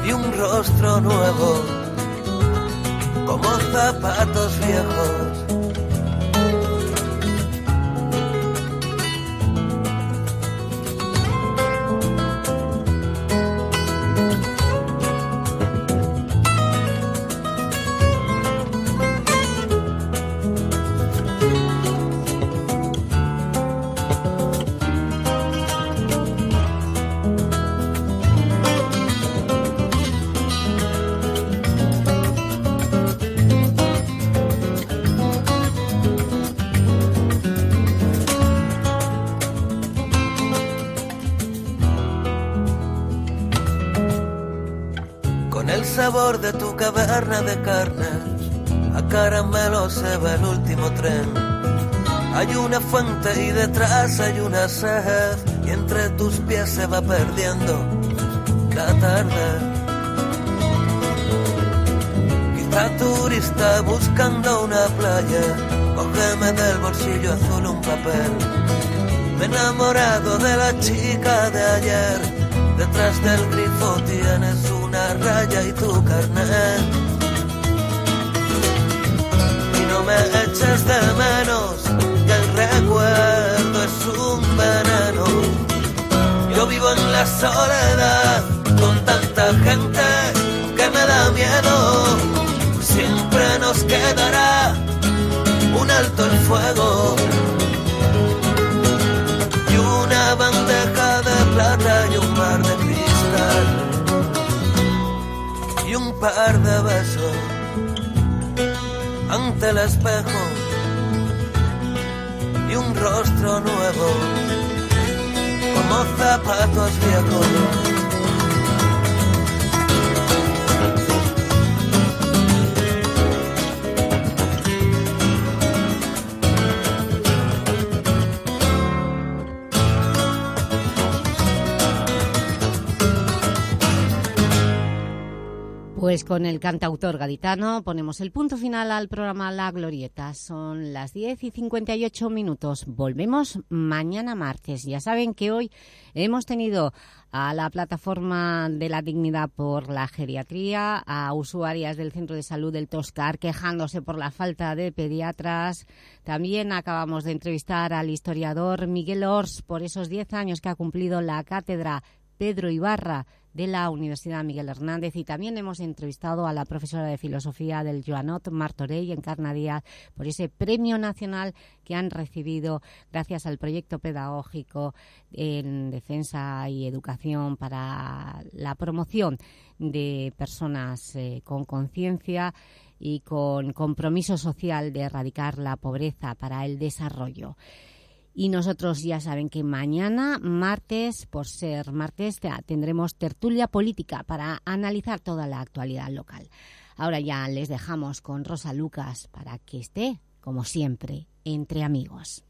y un rostro nuevo como zapatos viejos de carne, a caramelo se va el último tren. Hay una fuente y detrás hay una sed, y entre tus pies se va perdiendo la tarde. Quizá turista buscando una playa, cógeme del bolsillo azul un papel. Me he enamorado de la chica de ayer, detrás del grifo tienes un raya y tu carnet. Eches de menos, que el recuerdo es un veneno. Yo vivo en la soledad con tanta gente que me da miedo. Siempre nos quedará un alto el fuego y una bandeja de plata y un mar de cristal un par de besos ante el espejo y rostro nuevo como zapatos viejos. Pues con el cantautor gaditano ponemos el punto final al programa La Glorieta. Son las 10 y 58 minutos. Volvemos mañana martes. Ya saben que hoy hemos tenido a la Plataforma de la Dignidad por la Geriatría, a usuarias del Centro de Salud del Toscar quejándose por la falta de pediatras. También acabamos de entrevistar al historiador Miguel Ors por esos 10 años que ha cumplido la cátedra Pedro Ibarra de la Universidad Miguel Hernández y también hemos entrevistado a la profesora de Filosofía del Joanot, Martorell, en Díaz, por ese premio nacional que han recibido gracias al proyecto pedagógico en defensa y educación para la promoción de personas eh, con conciencia y con compromiso social de erradicar la pobreza para el desarrollo. Y nosotros ya saben que mañana, martes, por ser martes, tendremos tertulia política para analizar toda la actualidad local. Ahora ya les dejamos con Rosa Lucas para que esté, como siempre, entre amigos.